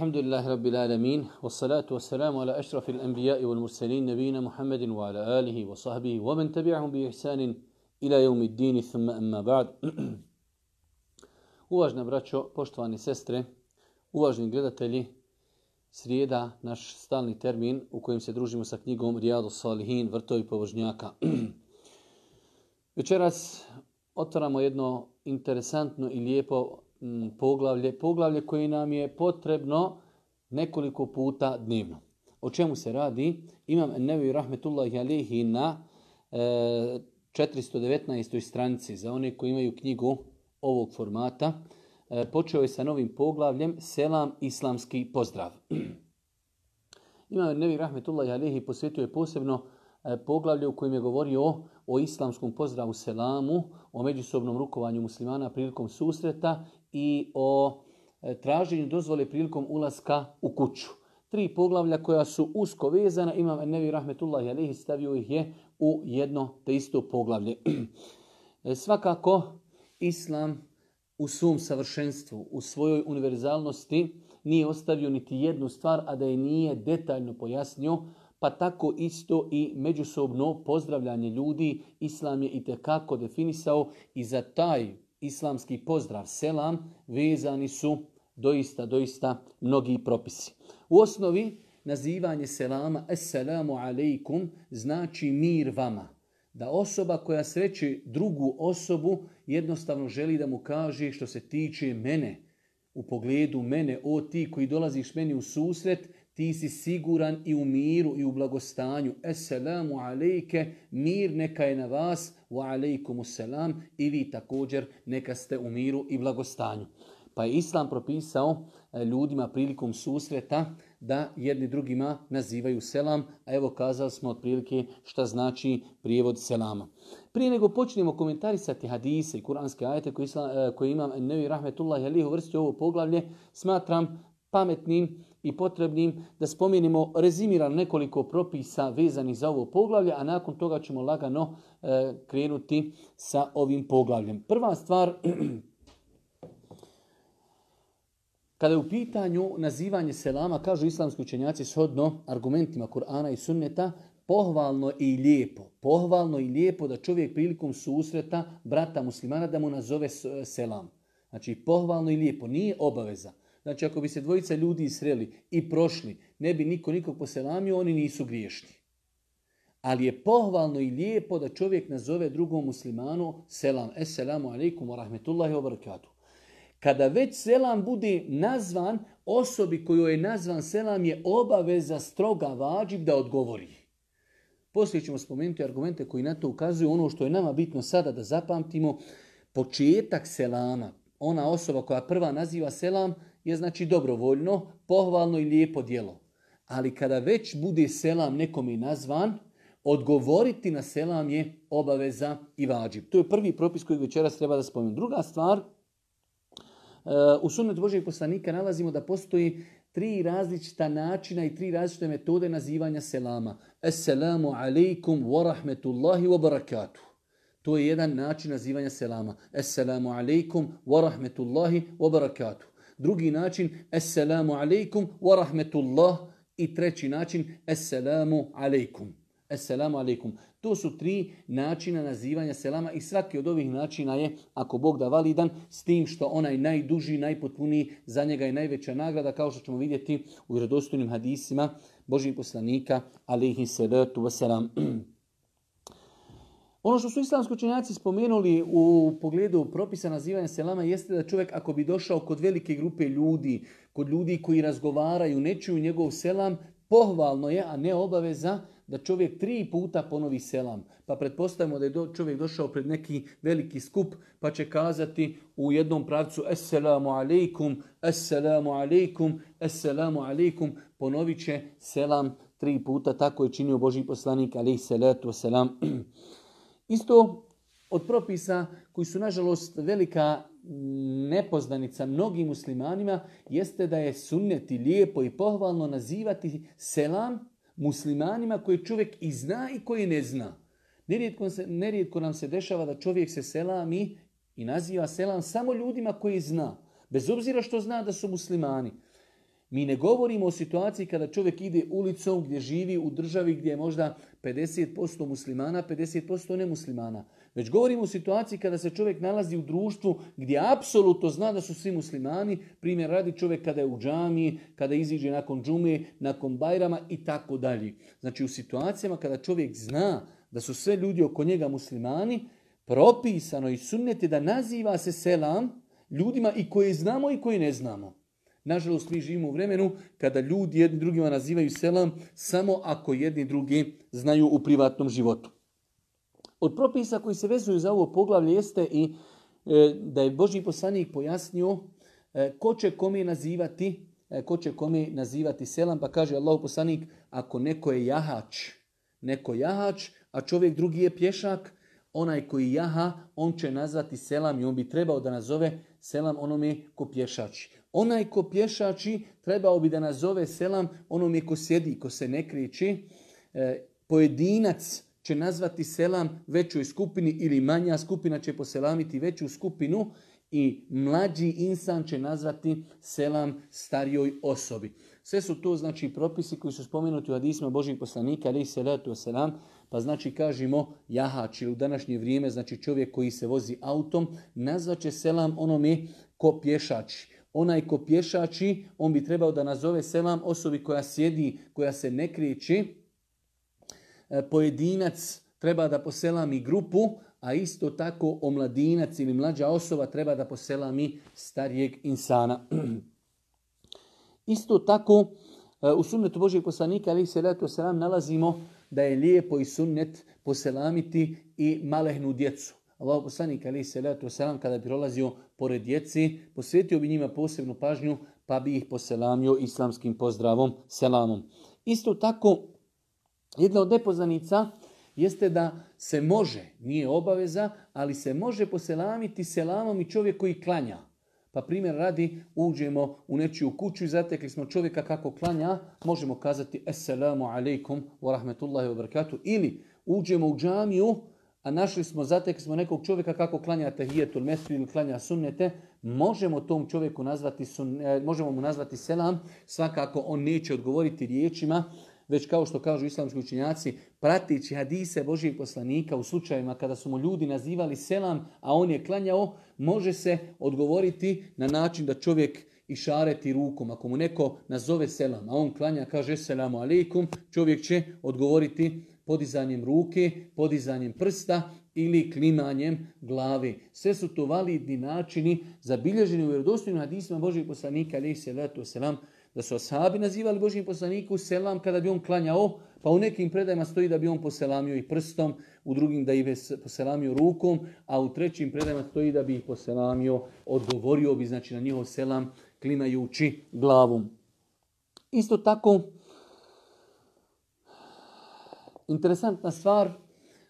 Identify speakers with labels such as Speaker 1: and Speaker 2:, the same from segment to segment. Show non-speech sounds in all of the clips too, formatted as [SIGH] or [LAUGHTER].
Speaker 1: الحمد لله رب العالمين والصلاة والسلام على أشرف الأنبياء والمرسلين نبينا محمد وعلى آله وصحبه ومن تبعهم بإحسان إلى يوم الدين ثم أما بعد Uvažna braćo, poštovani sestre, uvažni gledatelji, srijeda, naš stalni termin u kojem se družimo sa knjigom Rijadu Salihin, vrtovi povožnjaka. Večeras otvaramo jedno interesantno i lijepo poglavlje, poglavlje koje nam je potrebno nekoliko puta dnevno. O čemu se radi? Imam Nevi Rahmetullahi Alehi na 419. stranici za one koji imaju knjigu ovog formata. E, počeo je sa novim poglavljem Selam islamski pozdrav. [CLEARS THROAT] Imam Nevi Rahmetullahi Alehi posvetio je posebno e, poglavlje u kojem je govorio o islamskom pozdravu selamu, o međusobnom rukovanju muslimana prilikom susreta i o e, traženju dozvole prilikom ulaska u kuću. Tri poglavlja koja su usko vezana, imam Nevi Rahmetullahi Alehi stavio ih je u jedno te isto poglavlje. [CLEARS THROAT] E, svakako, Islam u svom savršenstvu, u svojoj univerzalnosti nije ostavio niti jednu stvar, a da je nije detaljno pojasnio, pa tako isto i međusobno pozdravljanje ljudi Islam je i definisao i za taj islamski pozdrav selam vezani su doista, doista mnogi propisi. U osnovi nazivanje selama Assalamu alaikum znači mir vama. Da osoba koja sreće drugu osobu jednostavno želi da mu kaže što se tiče mene, u pogledu mene, o ti koji dolaziš meni u susret, ti si siguran i u miru i u blagostanju. Esselamu alejke, mir neka je na vas, wa alejkumu selam, i vi također neka ste u miru i blagostanju. Pa je Islam propisao e, ljudima prilikom susreta da jedni drugima nazivaju selam, a evo kazali smo otprilike šta znači prijevod selama. Prije nego počnemo komentarisati hadise i kuranske ajete koje, islam, koje imam Nevi Rahmetullahi alihi uvrstio ovo poglavlje, smatram pametnim i potrebnim da spomenimo rezimiran nekoliko propisa vezanih za ovo poglavlje, a nakon toga ćemo lagano e, krenuti sa ovim poglavljem. Prva stvar, [CLEARS THROAT] kada je u pitanju nazivanje selama, kažu islamski učenjaci shodno argumentima Kur'ana i sunneta, pohvalno i lijepo, pohvalno i lijepo da čovjek prilikom susreta brata muslimana da mu nazove selam. Znači pohvalno i lijepo, nije obaveza. Znači ako bi se dvojica ljudi sreli i prošli, ne bi niko nikog poselamio, oni nisu griješni. Ali je pohvalno i lijepo da čovjek nazove drugom muslimanu selam. Esselamu alaikum wa rahmetullahi wa barakatuh. Kada već selam bude nazvan, osobi koju je nazvan selam je obaveza stroga vađib da odgovori. Poslije ćemo spomenuti argumente koji na to ukazuju. Ono što je nama bitno sada da zapamtimo, početak selama, ona osoba koja prva naziva selam, je znači dobrovoljno, pohvalno i lijepo djelo. Ali kada već bude selam nekom i nazvan, odgovoriti na selam je obaveza i vađib. To je prvi propis koji večeras treba da spomenem. Druga stvar, e, u sunnetu Božeg poslanika nalazimo da postoji tri različita načina i tri različite metode nazivanja selama. Assalamu alaikum wa rahmetullahi wa barakatuh. To je jedan način nazivanja selama. Assalamu alaikum wa rahmetullahi wa barakatuh. Drugi način, Assalamu alaikum wa rahmetullah. I treći način, Assalamu alaikum. Assalamu alaikum. To su tri načina nazivanja selama i svaki od ovih načina je, ako Bog da validan, s tim što onaj najduži, najpotpuniji, za njega je najveća nagrada, kao što ćemo vidjeti u vjerodostojnim hadisima Božih poslanika, alaihi salatu wasalam. [CLEARS THROAT] Ono što su islamski učenjaci spomenuli u pogledu propisa nazivanja selama jeste da čovjek ako bi došao kod velike grupe ljudi, kod ljudi koji razgovaraju, ne čuju njegov selam, pohvalno je, a ne obaveza, da čovjek tri puta ponovi selam. Pa pretpostavimo da je čovjek došao pred neki veliki skup, pa će kazati u jednom pravcu Assalamu alaikum, Assalamu alaikum, Assalamu alaikum, ponovit će selam tri puta, tako je činio Boži poslanik, alaihi salatu wasalam. [CLEARS THROAT] Isto od propisa koji su nažalost velika nepoznanica mnogim muslimanima jeste da je sunneti lijepo i pohvalno nazivati selam muslimanima koji čovjek i zna i koji ne zna. Nerijetko, se, nerijetko nam se dešava da čovjek se selami i naziva selam samo ljudima koji zna. Bez obzira što zna da su muslimani. Mi ne govorimo o situaciji kada čovjek ide ulicom gdje živi u državi gdje je možda 50% muslimana, 50% nemuslimana. Već govorimo o situaciji kada se čovjek nalazi u društvu gdje apsolutno zna da su svi muslimani. Primjer radi čovjek kada je u džamiji, kada iziđe nakon džume, nakon bajrama i tako dalje. Znači u situacijama kada čovjek zna da su sve ljudi oko njega muslimani, propisano i sunneti da naziva se selam ljudima i koje znamo i koje ne znamo. Nažalost, mi živimo u vremenu kada ljudi jedni drugima nazivaju selam samo ako jedni drugi znaju u privatnom životu. Od propisa koji se vezuju za ovo poglavlje jeste i e, da je Boži poslanik pojasnio e, ko će kome nazivati e, ko će kome nazivati selam, pa kaže Allah poslanik, ako neko je jahač, neko jahač, a čovjek drugi je pješak, onaj koji jaha, on će nazvati selam i on bi trebao da nazove selam onome ko pješači. Onaj ko pješači trebao bi da nazove selam onome ko sjedi, ko se ne kriči. pojedinac će nazvati selam većoj skupini ili manja skupina će poselamiti veću skupinu i mlađi insan će nazvati selam starijoj osobi. Sve su to znači propisi koji su spomenuti u hadisma Božih poslanika, ali se letu selam, pa znači kažemo jahač ili u današnje vrijeme, znači čovjek koji se vozi autom, nazvaće selam onome ko pješači. Onaj ko pješači, on bi trebao da nazove selam osobi koja sjedi, koja se ne kriječi, E, pojedinac treba da poselami grupu, a isto tako omladinac ili mlađa osoba treba da poselami starijeg insana. [CLEARS THROAT] isto tako e, u sunnetu Božeg poslanika ali se leto selam nalazimo da je lijepo i sunnet poselamiti i malehnu djecu. Allah poslanik ali se leto selam kada bi prolazio pored djeci, posvetio bi njima posebnu pažnju pa bi ih poselamio islamskim pozdravom, selamom. Isto tako jedna od nepoznanica jeste da se može, nije obaveza, ali se može poselamiti selamom i čovjek koji klanja. Pa primjer radi, uđemo u nečiju kuću i zatekli smo čovjeka kako klanja, možemo kazati Assalamu alaikum wa rahmetullahi wa barakatuh. Ili uđemo u džamiju, a našli smo, zatekli smo nekog čovjeka kako klanja tahijetul mesri ili klanja sunnete, možemo tom čovjeku nazvati, e, možemo mu nazvati selam, svakako on neće odgovoriti riječima, već kao što kažu islamski učenjaci, pratići hadise Božijeg poslanika u slučajevima kada su mu ljudi nazivali selam, a on je klanjao, može se odgovoriti na način da čovjek išareti rukom. Ako mu neko nazove selam, a on klanja, kaže selamu alaikum, čovjek će odgovoriti podizanjem ruke, podizanjem prsta ili klimanjem glavi. Sve su to validni načini zabilježeni u vjerodostojnim hadisima Božijeg poslanika, alaihi salatu selam, da su ashabi nazivali Božim poslaniku selam kada bi on klanjao, pa u nekim predajima stoji da bi on poselamio i prstom, u drugim da ih poselamio rukom, a u trećim predajima stoji da bi ih poselamio, odgovorio bi znači na njihov selam klimajući glavom. Isto tako, interesantna stvar,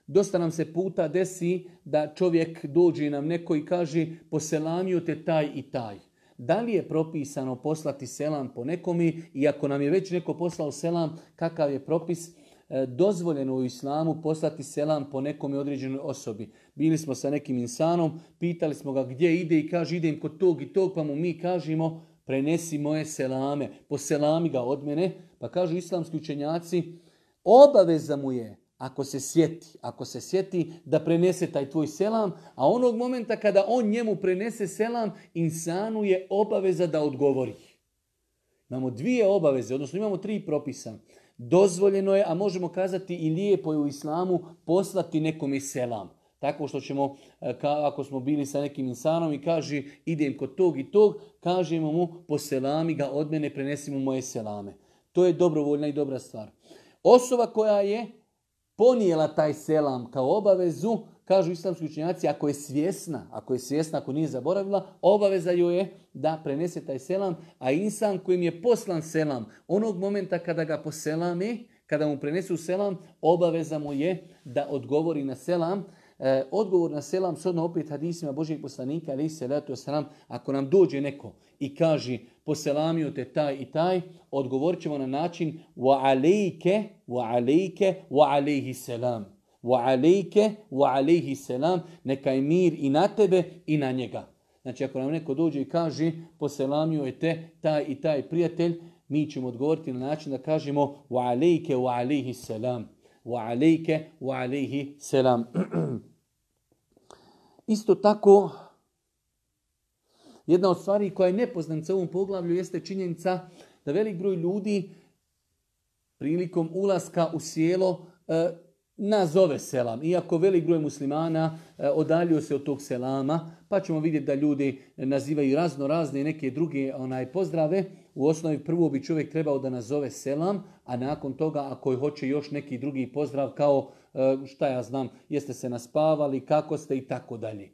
Speaker 1: dosta nam se puta desi da čovjek dođe nam neko i kaže poselamio te taj i taj. Da li je propisano poslati selam po nekomi i ako nam je već neko poslao selam, kakav je propis? E, dozvoljeno u islamu poslati selam po nekom određenoj osobi. Bili smo sa nekim insanom, pitali smo ga gdje ide i kaže idem kod tog i tog, pa mu mi kažemo prenesi moje selame, poselami ga od mene. Pa kažu islamski učenjaci, obaveza mu je ako se sjeti, ako se sjeti da prenese taj tvoj selam, a onog momenta kada on njemu prenese selam, insanu je obaveza da odgovori. Imamo dvije obaveze, odnosno imamo tri propisa. Dozvoljeno je, a možemo kazati i lijepo je u islamu, poslati nekome selam. Tako što ćemo, e, ako smo bili sa nekim insanom i kaže idem kod tog i tog, kažemo mu poselami ga od mene, prenesimo moje selame. To je dobrovoljna i dobra stvar. Osoba koja je ponijela taj selam kao obavezu, kažu islamski učenjaci, ako je svjesna, ako je svjesna, ako nije zaboravila, obaveza joj je da prenese taj selam, a insan kojim je poslan selam, onog momenta kada ga poselami, kada mu prenesu selam, obaveza mu je da odgovori na selam, E, odgovor na selam, shodno opet hadisima Božijeg poslanika, ali se letu selam, ako nam dođe neko i kaže poselamio te taj i taj, odgovorit ćemo na način wa alejke, wa alejke, wa alejhi selam. Wa alejke, wa alejhi selam, neka je mir i na tebe i na njega. Znači ako nam neko dođe i kaže poselamio je te taj i taj prijatelj, mi ćemo odgovoriti na način da kažemo wa alejke wa alejhi selam. Wa alejke wa alejhi selam. [CLEARS THROAT] Isto tako, jedna od stvari koja je nepoznanica u ovom poglavlju jeste činjenica da velik broj ljudi prilikom ulaska u sjelo e, nazove selam. Iako velik broj muslimana e, odaljio se od tog selama, pa ćemo vidjeti da ljudi nazivaju razno razne neke druge onaj pozdrave. U osnovi prvo bi čovjek trebao da nazove selam, a nakon toga ako hoće još neki drugi pozdrav kao šta ja znam, jeste se naspavali, kako ste i tako dalje.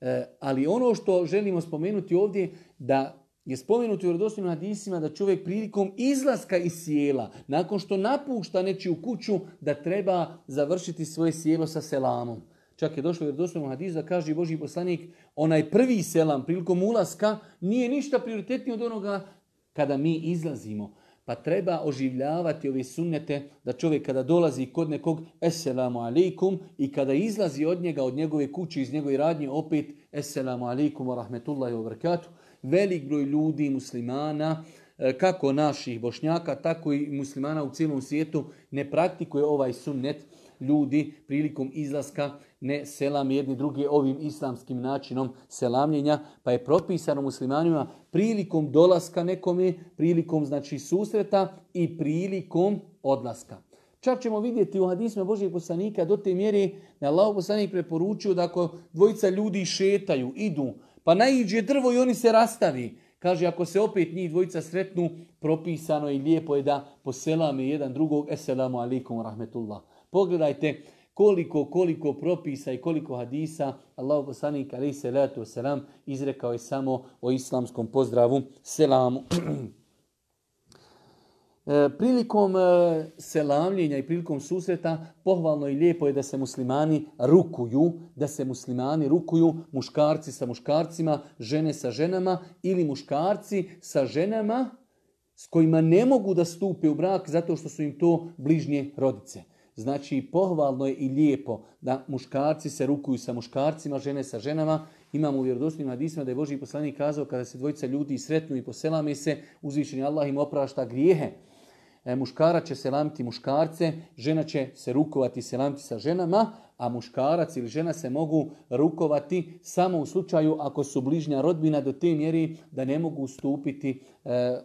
Speaker 1: E, ali ono što želimo spomenuti ovdje da je spomenuti u vjerodostojnim hadisima da čovjek prilikom izlaska iz sjela, nakon što napušta nečiju kuću, da treba završiti svoje sjelo sa selamom. Čak je došlo u vjerodostojnom hadisu da kaže Boži poslanik, onaj prvi selam prilikom ulaska nije ništa prioritetnije od onoga kada mi izlazimo. Pa treba oživljavati ove sunnete da čovjek kada dolazi kod nekog Esselamu alaikum i kada izlazi od njega, od njegove kuće, iz njegove radnje opet Esselamu alaikum wa rahmetullahi wa barakatuh velik broj ljudi, muslimana, e, kako naših bošnjaka, tako i muslimana u cijelom svijetu ne praktikuje ovaj sunnet ljudi prilikom izlaska ne selam jedni drugi ovim islamskim načinom selamljenja, pa je propisano muslimanima prilikom dolaska nekome, prilikom znači susreta i prilikom odlaska. Čak ćemo vidjeti u hadisma Božijeg poslanika do te mjere da Allah poslanik preporučio da ako dvojica ljudi šetaju, idu, pa naiđe drvo i oni se rastavi. Kaže, ako se opet njih dvojica sretnu, propisano i lijepo je da poselame jedan drugog. Esselamu alaikum rahmetullah. Pogledajte koliko, koliko propisa i koliko hadisa Allah poslanik alaih salatu wasalam izrekao je samo o islamskom pozdravu. Selamu. [CLEARS THROAT] E, prilikom e, selamljenja i prilikom susreta pohvalno i lijepo je da se muslimani rukuju, da se muslimani rukuju muškarci sa muškarcima, žene sa ženama ili muškarci sa ženama s kojima ne mogu da stupe u brak zato što su im to bližnje rodice. Znači pohvalno je i lijepo da muškarci se rukuju sa muškarcima, žene sa ženama. Imamo u vjerodostojnim hadisima da je Boži poslanik kazao kada se dvojica ljudi sretnu i poselame se, uzvišeni Allah im oprašta grijehe. E, muškarac će selamiti muškarce, žena će se rukovati selamiti sa ženama, a muškarac ili žena se mogu rukovati samo u slučaju ako su bližnja rodbina do te mjeri da ne mogu stupiti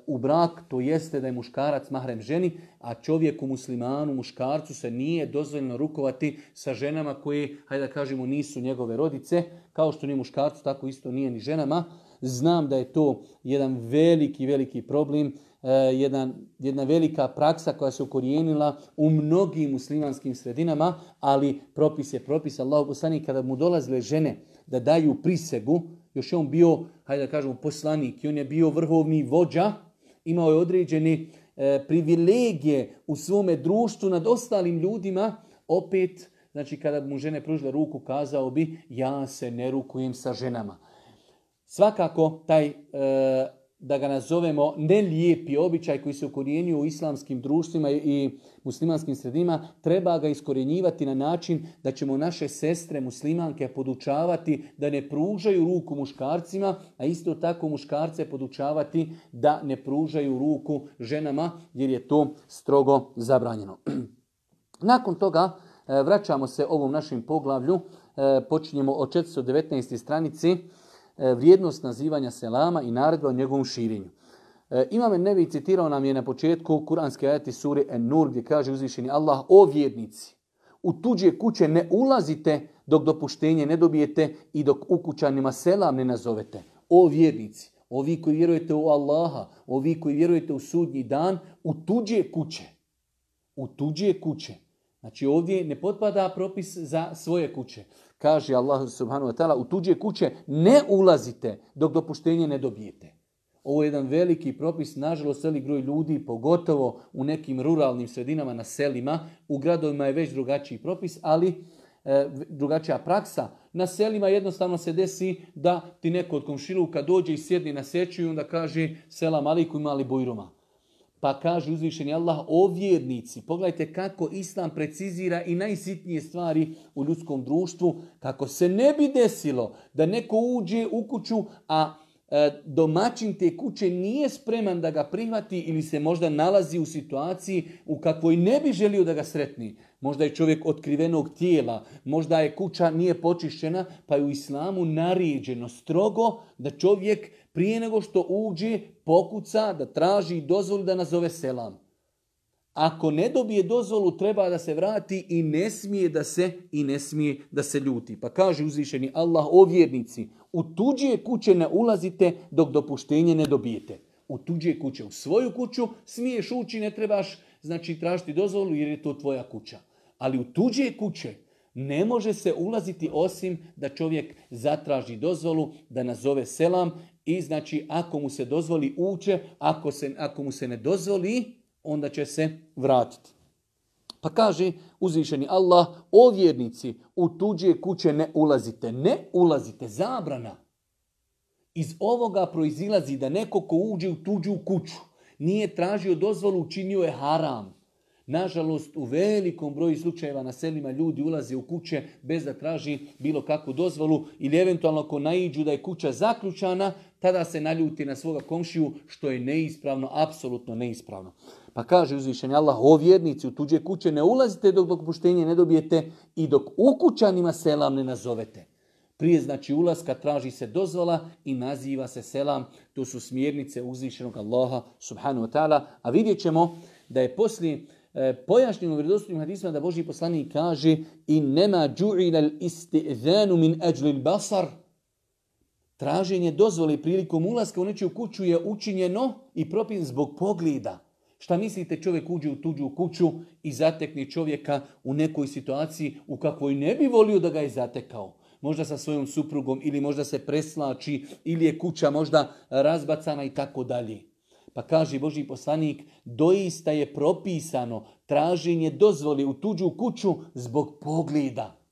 Speaker 1: u brak, to jeste da je muškarac mahrem ženi, a čovjeku muslimanu, muškarcu se nije dozvoljeno rukovati sa ženama koje, hajde da kažemo, nisu njegove rodice, kao što nije muškarcu, tako isto nije ni ženama. Znam da je to jedan veliki, veliki problem E, jedan, jedna velika praksa koja se ukorijenila u mnogim muslimanskim sredinama, ali propis je propis. Allah poslanik kada mu dolazile žene da daju prisegu, još je on bio, hajde da kažemo, poslanik i on je bio vrhovni vođa, imao je određene e, privilegije u svome društvu nad ostalim ljudima, opet, znači kada mu žene pružile ruku, kazao bi, ja se ne rukujem sa ženama. Svakako, taj e, da ga nazovemo nelijepi običaj koji se ukorijenio u islamskim društvima i muslimanskim sredima, treba ga iskorjenjivati na način da ćemo naše sestre muslimanke podučavati da ne pružaju ruku muškarcima, a isto tako muškarce podučavati da ne pružaju ruku ženama, jer je to strogo zabranjeno. [CLEARS THROAT] Nakon toga e, vraćamo se ovom našem poglavlju, e, počinjemo od 419. stranici, vrijednost nazivanja selama i naredba o njegovom širenju. E, Imam Nevi citirao nam je na početku kuranske ajati suri En-Nur gdje kaže uzvišeni Allah o vjernici. U tuđe kuće ne ulazite dok dopuštenje ne dobijete i dok ukućanima selam ne nazovete. O vjernici, ovi koji vjerujete u Allaha, ovi koji vjerujete u sudnji dan, u tuđe kuće. U tuđe kuće. Znači ovdje ne potpada propis za svoje kuće. Kaže Allah subhanahu wa ta'ala, u tuđe kuće ne ulazite dok dopuštenje ne dobijete. Ovo je jedan veliki propis, nažalost, seli groj ljudi, pogotovo u nekim ruralnim sredinama na selima. U gradovima je već drugačiji propis, ali e, drugačija praksa. Na selima jednostavno se desi da ti neko od komšiluka dođe i sjedni na seću i onda kaže selam aliku imali bujruma. Pa kaže uzvišeni Allah o vjernici. Pogledajte kako Islam precizira i najsitnije stvari u ljudskom društvu. Kako se ne bi desilo da neko uđe u kuću, a e, domaćin te kuće nije spreman da ga prihvati ili se možda nalazi u situaciji u kakvoj ne bi želio da ga sretni. Možda je čovjek otkrivenog tijela, možda je kuća nije počišćena, pa je u islamu naređeno strogo da čovjek prije nego što uđe pokuca, da traži dozvolu da nazove selam. Ako ne dobije dozvolu, treba da se vrati i ne smije da se i ne smije da se ljuti. Pa kaže uzvišeni Allah o vjernici, u tuđe kuće ne ulazite dok dopuštenje ne dobijete. U tuđe kuće, u svoju kuću smiješ ući, ne trebaš znači tražiti dozvolu jer je to tvoja kuća. Ali u tuđe kuće ne može se ulaziti osim da čovjek zatraži dozvolu, da nazove selam i znači ako mu se dozvoli uče, ako, se, ako mu se ne dozvoli, onda će se vratiti. Pa kaže uzvišeni Allah, o vjernici, u tuđe kuće ne ulazite. Ne ulazite, zabrana. Iz ovoga proizilazi da neko ko uđe u tuđu kuću, nije tražio dozvolu, učinio je haram. Nažalost, u velikom broju slučajeva na selima ljudi ulaze u kuće bez da traži bilo kakvu dozvolu ili eventualno ako naiđu da je kuća zaključana, tada se naljuti na svoga komšiju što je neispravno, apsolutno neispravno. Pa kaže uzvišenje Allah, o vjernici u tuđe kuće ne ulazite dok dopuštenje ne dobijete i dok ukućanima selam ne nazovete. Prije znači ulaska traži se dozvola i naziva se selam. To su smjernice uzvišenog Allaha subhanahu wa ta'ala. A vidjet ćemo da je poslije e, pojašnjeno u vredostojnim hadisma da Boži poslanik kaže i nema džu'ila isti'zanu min ajli basar. Traženje dozvole prilikom ulaska u nečiju kuću je učinjeno i propin zbog pogleda. Šta mislite čovjek uđe u tuđu kuću i zatekne čovjeka u nekoj situaciji u kakvoj ne bi volio da ga je zatekao? Možda sa svojom suprugom ili možda se preslači ili je kuća možda razbacana i tako dalje. Pa kaže Boži poslanik, doista je propisano traženje dozvoli u tuđu kuću zbog pogleda.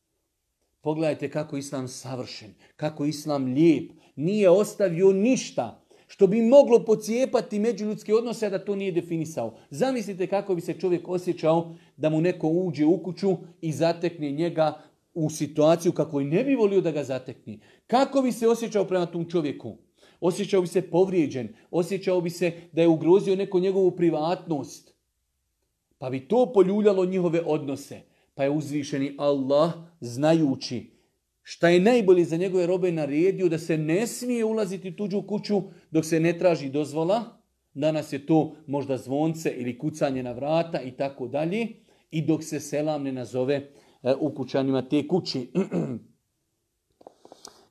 Speaker 1: Pogledajte kako Islam savršen, kako Islam lijep. Nije ostavio ništa što bi moglo pocijepati međuljudske odnose, a da to nije definisao. Zamislite kako bi se čovjek osjećao da mu neko uđe u kuću i zatekne njega u situaciju kako i ne bi volio da ga zatekne. Kako bi se osjećao prema tom čovjeku? Osjećao bi se povrijeđen, osjećao bi se da je ugrozio neko njegovu privatnost. Pa bi to poljuljalo njihove odnose. Pa je uzvišeni Allah, znajući šta je najbolje za njegove robe naredio da se ne smije ulaziti u tuđu kuću dok se ne traži dozvola. Danas je to možda zvonce ili kucanje na vrata i tako dalje. I dok se selam ne nazove e, u kućanima te kući. [CLEARS THROAT]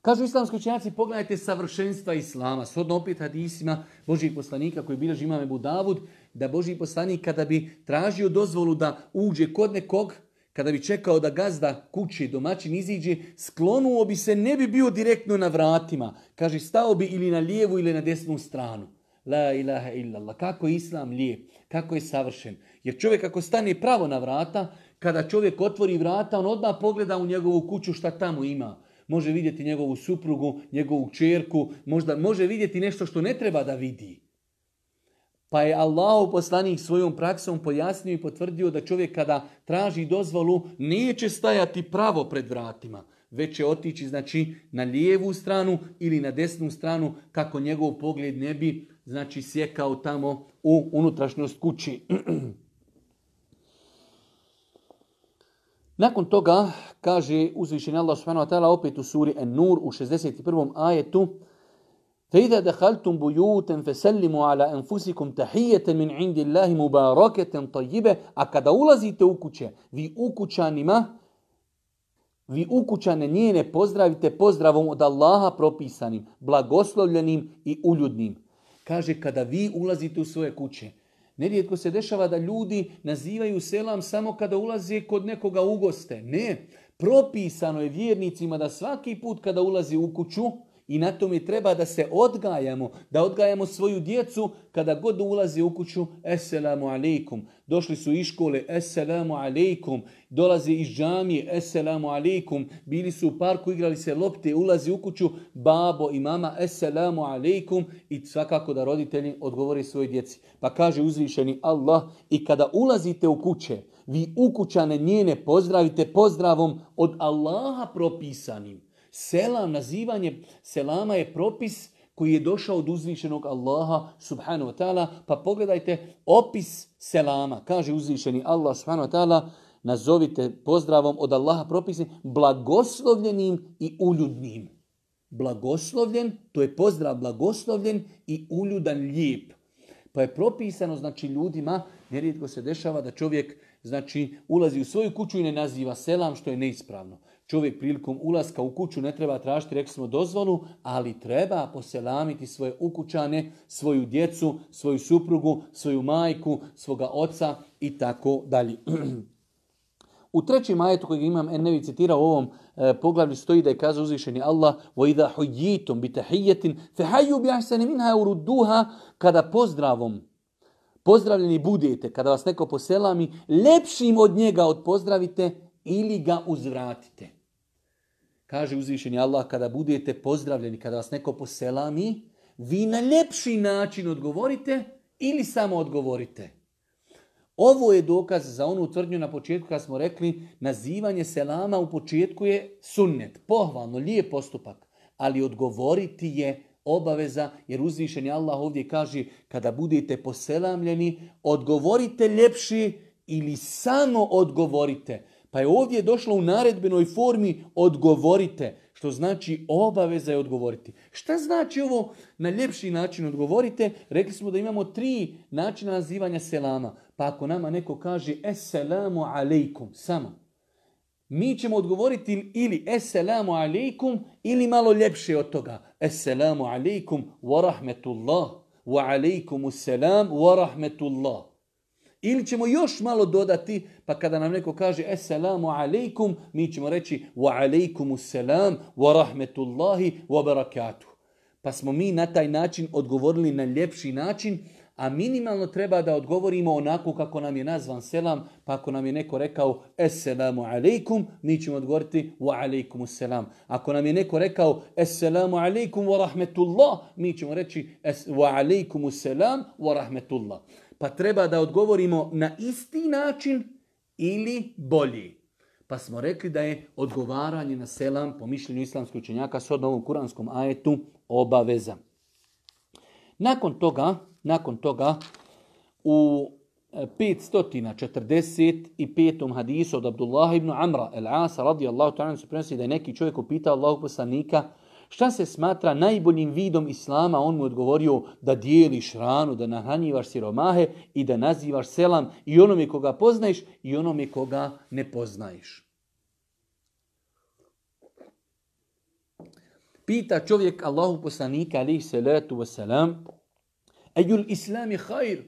Speaker 1: Kažu islamski učenjaci, pogledajte savršenstva Islama. Shodno opet hadisima Božih poslanika koji bilježi imame Budavud, da Boži poslanik kada bi tražio dozvolu da uđe kod nekog, kada bi čekao da gazda kući domaćin iziđe, sklonuo bi se, ne bi bio direktno na vratima. Kaže, stao bi ili na lijevu ili na desnu stranu. La ilaha illallah. Kako je islam lijep, kako je savršen. Jer čovjek ako stane pravo na vrata, kada čovjek otvori vrata, on odmah pogleda u njegovu kuću šta tamo ima. Može vidjeti njegovu suprugu, njegovu čerku, možda može vidjeti nešto što ne treba da vidi. Pa je poslanik svojom praksom pojasnio i potvrdio da čovjek kada traži dozvolu neće stajati pravo pred vratima, već će otići znači na lijevu stranu ili na desnu stranu kako njegov pogled ne bi znači sjekao tamo u unutrašnjost kući. [CLEARS THROAT] Nakon toga kaže uzvišeni Allah subhanahu wa ta'ala opet u suri An-Nur u 61. ajetu فإذا دخلتم بيوتا فسلموا على أنفسكم تحية من عند الله مباركة طيبة a kada ulazite u kuće vi ukućanima vi ukućane njene pozdravite pozdravom od Allaha propisanim, blagoslovljenim i uljudnim. Kaže, kada vi ulazite u svoje kuće, nerijetko se dešava da ljudi nazivaju selam samo kada ulaze kod nekoga u goste. Ne, propisano je vjernicima da svaki put kada ulazi u kuću, i na tome treba da se odgajamo, da odgajamo svoju djecu kada god ulazi u kuću, Esselamu alaikum. Došli su iz škole, Esselamu alaikum. Dolazi iz džamije, Esselamu alaikum. Bili su u parku, igrali se lopte, ulazi u kuću, babo i mama, Esselamu alaikum. I svakako da roditelji odgovori svojoj djeci. Pa kaže uzvišeni Allah, i kada ulazite u kuće, vi ukućane njene pozdravite pozdravom od Allaha propisanim. Selam, nazivanje selama je propis koji je došao od uzvišenog Allaha subhanahu wa ta'ala. Pa pogledajte opis selama. Kaže uzvišeni Allah subhanahu wa ta'ala nazovite pozdravom od Allaha propisni blagoslovljenim i uljudnim. Blagoslovljen, to je pozdrav blagoslovljen i uljudan lijep. Pa je propisano znači ljudima, nerijetko se dešava da čovjek znači ulazi u svoju kuću i ne naziva selam što je neispravno. Čovjek prilikom ulaska u kuću ne treba tražiti, rekli smo, dozvolu, ali treba poselamiti svoje ukućane, svoju djecu, svoju suprugu, svoju majku, svoga oca i tako dalje. [CLEARS THROAT] U trećem ajetu kojeg imam Ennevi citirao u ovom e, poglavlju stoji da je kazao uzvišeni Allah وَإِذَا حُيِّيتُمْ بِتَحِيَّةٍ فَحَيُّ بِأَحْسَنِ مِنْهَا uruduha Kada pozdravom pozdravljeni budete, kada vas neko poselami, lepšim od njega odpozdravite ili ga uzvratite. Kaže uzvišeni Allah, kada budete pozdravljeni, kada vas neko poselami, vi na ljepši način odgovorite ili samo odgovorite. Ovo je dokaz za onu tvrdnju na početku kad smo rekli nazivanje selama u početku je sunnet, pohvalno, lijep postupak, ali odgovoriti je obaveza jer uzvišeni Allah ovdje kaže kada budete poselamljeni odgovorite ljepši ili samo odgovorite. Pa je ovdje došlo u naredbenoj formi odgovorite, što znači obaveza je odgovoriti. Šta znači ovo na ljepši način odgovorite? Rekli smo da imamo tri načina nazivanja selama. Pa ako nama neko kaže Esselamu alejkum, samo. Mi ćemo odgovoriti ili Esselamu alejkum ili malo ljepše od toga. Esselamu alejkum wa rahmetullah wa alejkumu selam wa rahmetullah. Ili ćemo još malo dodati, pa kada nam neko kaže Esselamu alejkum, mi ćemo reći Wa alejkumu selam wa rahmetullahi wa barakatuh. Pa smo mi na taj način odgovorili na ljepši način, a minimalno treba da odgovorimo onako kako nam je nazvan selam, pa ako nam je neko rekao Esselamu alejkum, mi ćemo odgovoriti Wa alejkumu selam. Ako nam je neko rekao Esselamu alejkum wa rahmetullah, mi ćemo reći Wa alejkumu selam wa rahmetullah pa treba da odgovorimo na isti način ili bolji. Pa smo rekli da je odgovaranje na selam po mišljenju islamskog učenjaka s ovom kuranskom ajetu obaveza. Nakon toga, nakon toga u 545. hadisu od Abdullah ibn Amra el-Asa radijallahu ta'ala se prenosi da je neki čovjek upitao Allahu poslanika Šta se smatra najboljim vidom islama? On mu odgovorio da dijeliš hranu, da nahranjivaš siromahe i da nazivaš selam i onome koga poznaješ i onome koga ne poznaješ. Pita čovjek Allahu poslanika alihi salatu wasalam, Ejul islam je hajr.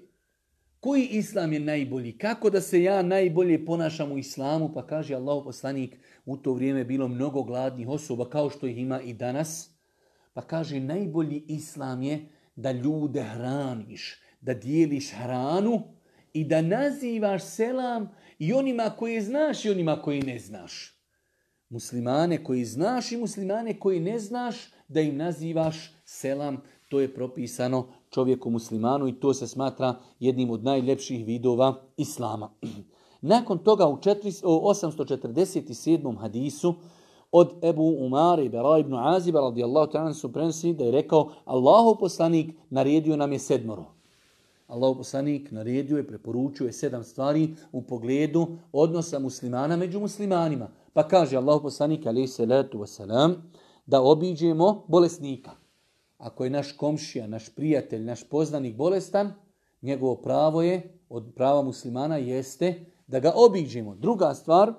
Speaker 1: Koji islam je najbolji? Kako da se ja najbolje ponašam u islamu? Pa kaže Allahu poslanik, u to vrijeme bilo mnogo gladnih osoba kao što ih ima i danas. Pa kaže najbolji islam je da ljude hraniš, da dijeliš hranu i da nazivaš selam i onima koje znaš i onima koji ne znaš. Muslimane koji znaš i muslimane koji ne znaš da im nazivaš selam. To je propisano čovjeku muslimanu i to se smatra jednim od najljepših vidova islama. [CLEARS THROAT] Nakon toga u 847. hadisu od Ebu Umar i Bera ibn Aziba radijallahu ta'ala su prenosi da je rekao Allahu poslanik naredio nam je sedmoro. Allahu poslanik naredio je, preporučio je sedam stvari u pogledu odnosa muslimana među muslimanima. Pa kaže Allahu poslanik alaihi salatu wasalam da obiđemo bolesnika. Ako je naš komšija, naš prijatelj, naš poznanik bolestan, njegovo pravo je, od prava muslimana jeste da ga obiđemo. Druga stvar,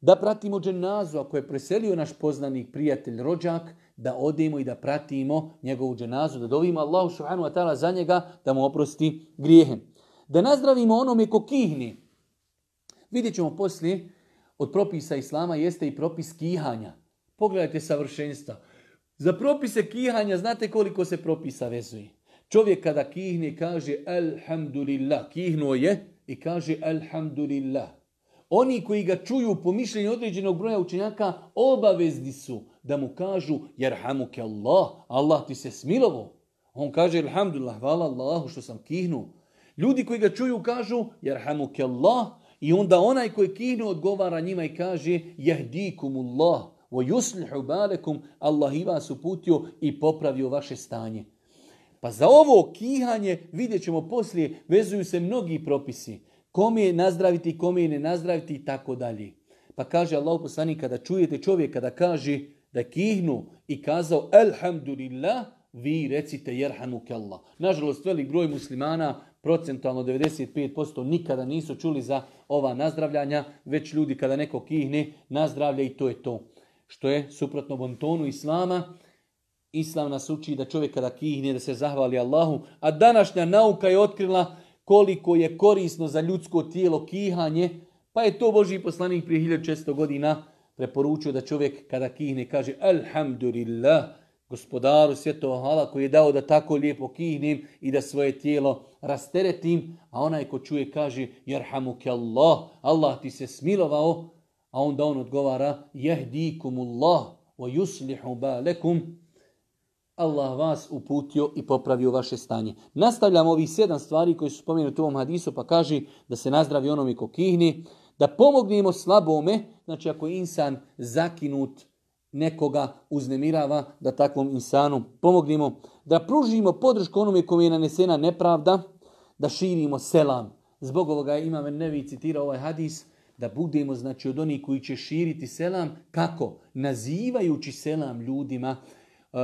Speaker 1: da pratimo dženazu, ako je preselio naš poznanik, prijatelj, rođak, da odemo i da pratimo njegovu dženazu, da dovimo Allahu subhanahu wa ta'ala za njega, da mu oprosti grijehe. Da nazdravimo onome ko kihni. Vidjet ćemo poslije, od propisa Islama jeste i propis kihanja. Pogledajte savršenstva. Za propise kihanja znate koliko se propisa vezuje. Čovjek kada kihne kaže Alhamdulillah, kihnuo je, i kaže Alhamdulillah. Oni koji ga čuju po mišljenju određenog broja učenjaka obavezni su da mu kažu Jerhamuke Allah, Allah ti se smilovo. On kaže Alhamdulillah, hvala Allahu što sam kihnu. Ljudi koji ga čuju kažu Jerhamuke Allah i onda onaj koji kihnu odgovara njima i kaže Jahdikumullah wa yuslihu balekum, Allah i vas uputio i popravio vaše stanje. Pa za ovo kihanje, vidjet ćemo poslije, vezuju se mnogi propisi. Kome je nazdraviti, kome je ne nazdraviti i tako dalje. Pa kaže Allah poslanik, kada čujete čovjeka da kaže da kihnu i kazao Alhamdulillah, vi recite jerhamuk Allah. Nažalost, velik broj muslimana, procentualno 95%, nikada nisu čuli za ova nazdravljanja, već ljudi kada neko kihne, nazdravlja i to je to. Što je suprotno bontonu Islama, Islam nas uči da čovjek kada kihne da se zahvali Allahu, a današnja nauka je otkrila koliko je korisno za ljudsko tijelo kihanje, pa je to Boži poslanik prije 1600 godina preporučio da čovjek kada kihne kaže Alhamdulillah, gospodaru svjetova hala koji je dao da tako lijepo kihnem i da svoje tijelo rasteretim, a onaj ko čuje kaže Jarhamuk Allah, Allah ti se smilovao, a onda on odgovara Jehdikumullah wa yuslihu balekum, Allah vas uputio i popravio vaše stanje. Nastavljamo ovih sedam stvari koji su spomenuti u ovom hadisu, pa kaže da se nazdravi onome ko kihni, da pomognemo slabome, znači ako insan zakinut, nekoga uznemirava, da takvom insanu pomognemo, da pružimo podršku onome kome je nanesena nepravda, da širimo selam. Zbog ovoga ima Nevi citira ovaj hadis, da budemo znači od onih koji će širiti selam, kako? Nazivajući selam ljudima, uh,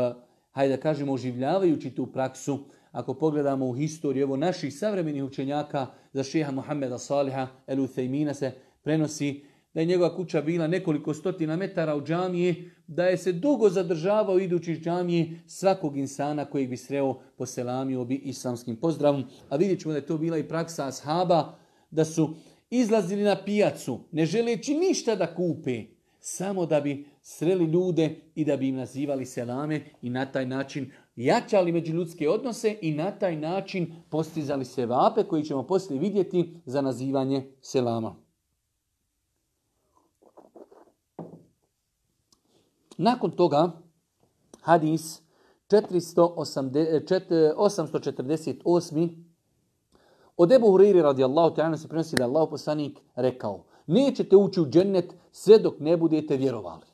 Speaker 1: hajde da kažemo, oživljavajući tu praksu, ako pogledamo u historiju evo naših savremenih učenjaka za šeha Muhammeda Saliha El Uthejmina se prenosi da je njegova kuća bila nekoliko stotina metara u džamije, da je se dugo zadržavao idući iz džamije svakog insana kojeg bi sreo poselamio bi islamskim pozdravom. A vidjet ćemo da je to bila i praksa ashaba, da su izlazili na pijacu, ne želeći ništa da kupe, samo da bi sreli ljude i da bi im nazivali selame i na taj način jačali međuljudske odnose i na taj način postizali se vape koji ćemo poslije vidjeti za nazivanje selama. Nakon toga, hadis 848. Od Ebu Huriri radijallahu ta'ala se prenosi da je Allah poslanik rekao nećete ući u džennet sve dok ne budete vjerovali.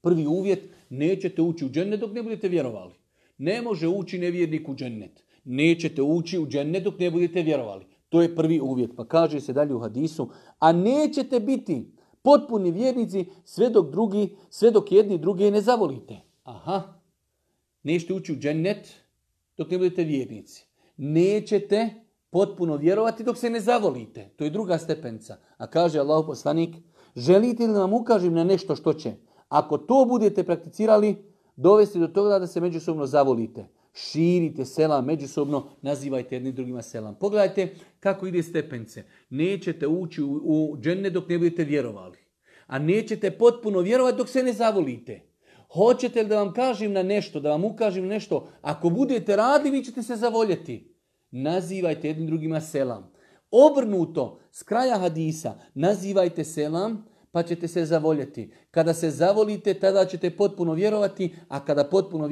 Speaker 1: Prvi uvjet, nećete ući u džennet dok ne budete vjerovali. Ne može ući nevjernik u džennet. Nećete ući u džennet dok ne budete vjerovali. To je prvi uvjet. Pa kaže se dalje u hadisu, a nećete biti potpuni vjernici sve dok drugi, sve dok jedni druge ne zavolite. Aha, nećete ući u džennet dok ne budete vjernici. Nećete potpuno vjerovati dok se ne zavolite. To je druga stepenca. A kaže Allah poslanik, želite li vam ukažem na nešto što će? Ako to budete prakticirali, dovesti do toga da se međusobno zavolite. Širite selam međusobno, nazivajte jedni drugima selam. Pogledajte kako ide stepence. Nećete ući u, u dok ne budete vjerovali. A nećete potpuno vjerovati dok se ne zavolite. Hoćete li da vam kažem na nešto, da vam ukažem nešto? Ako budete radili, vi ćete se zavoljeti. Nazivajte jednim drugima selam. Obrnuto, s kraja hadisa, nazivajte selam, pa ćete se zavoljeti. Kada se zavolite, tada ćete potpuno vjerovati, a kada potpuno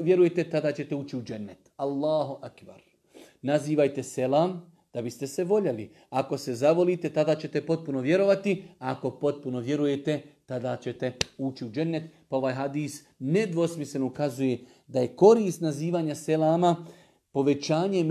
Speaker 1: vjerujete, tada ćete ući u džennet. Allahu akbar. Nazivajte selam da biste se voljeli. Ako se zavolite, tada ćete potpuno vjerovati, a ako potpuno vjerujete, tada ćete ući u džennet. Pa ovaj hadis nedvosmisleno ukazuje da je korist nazivanja selama povećanje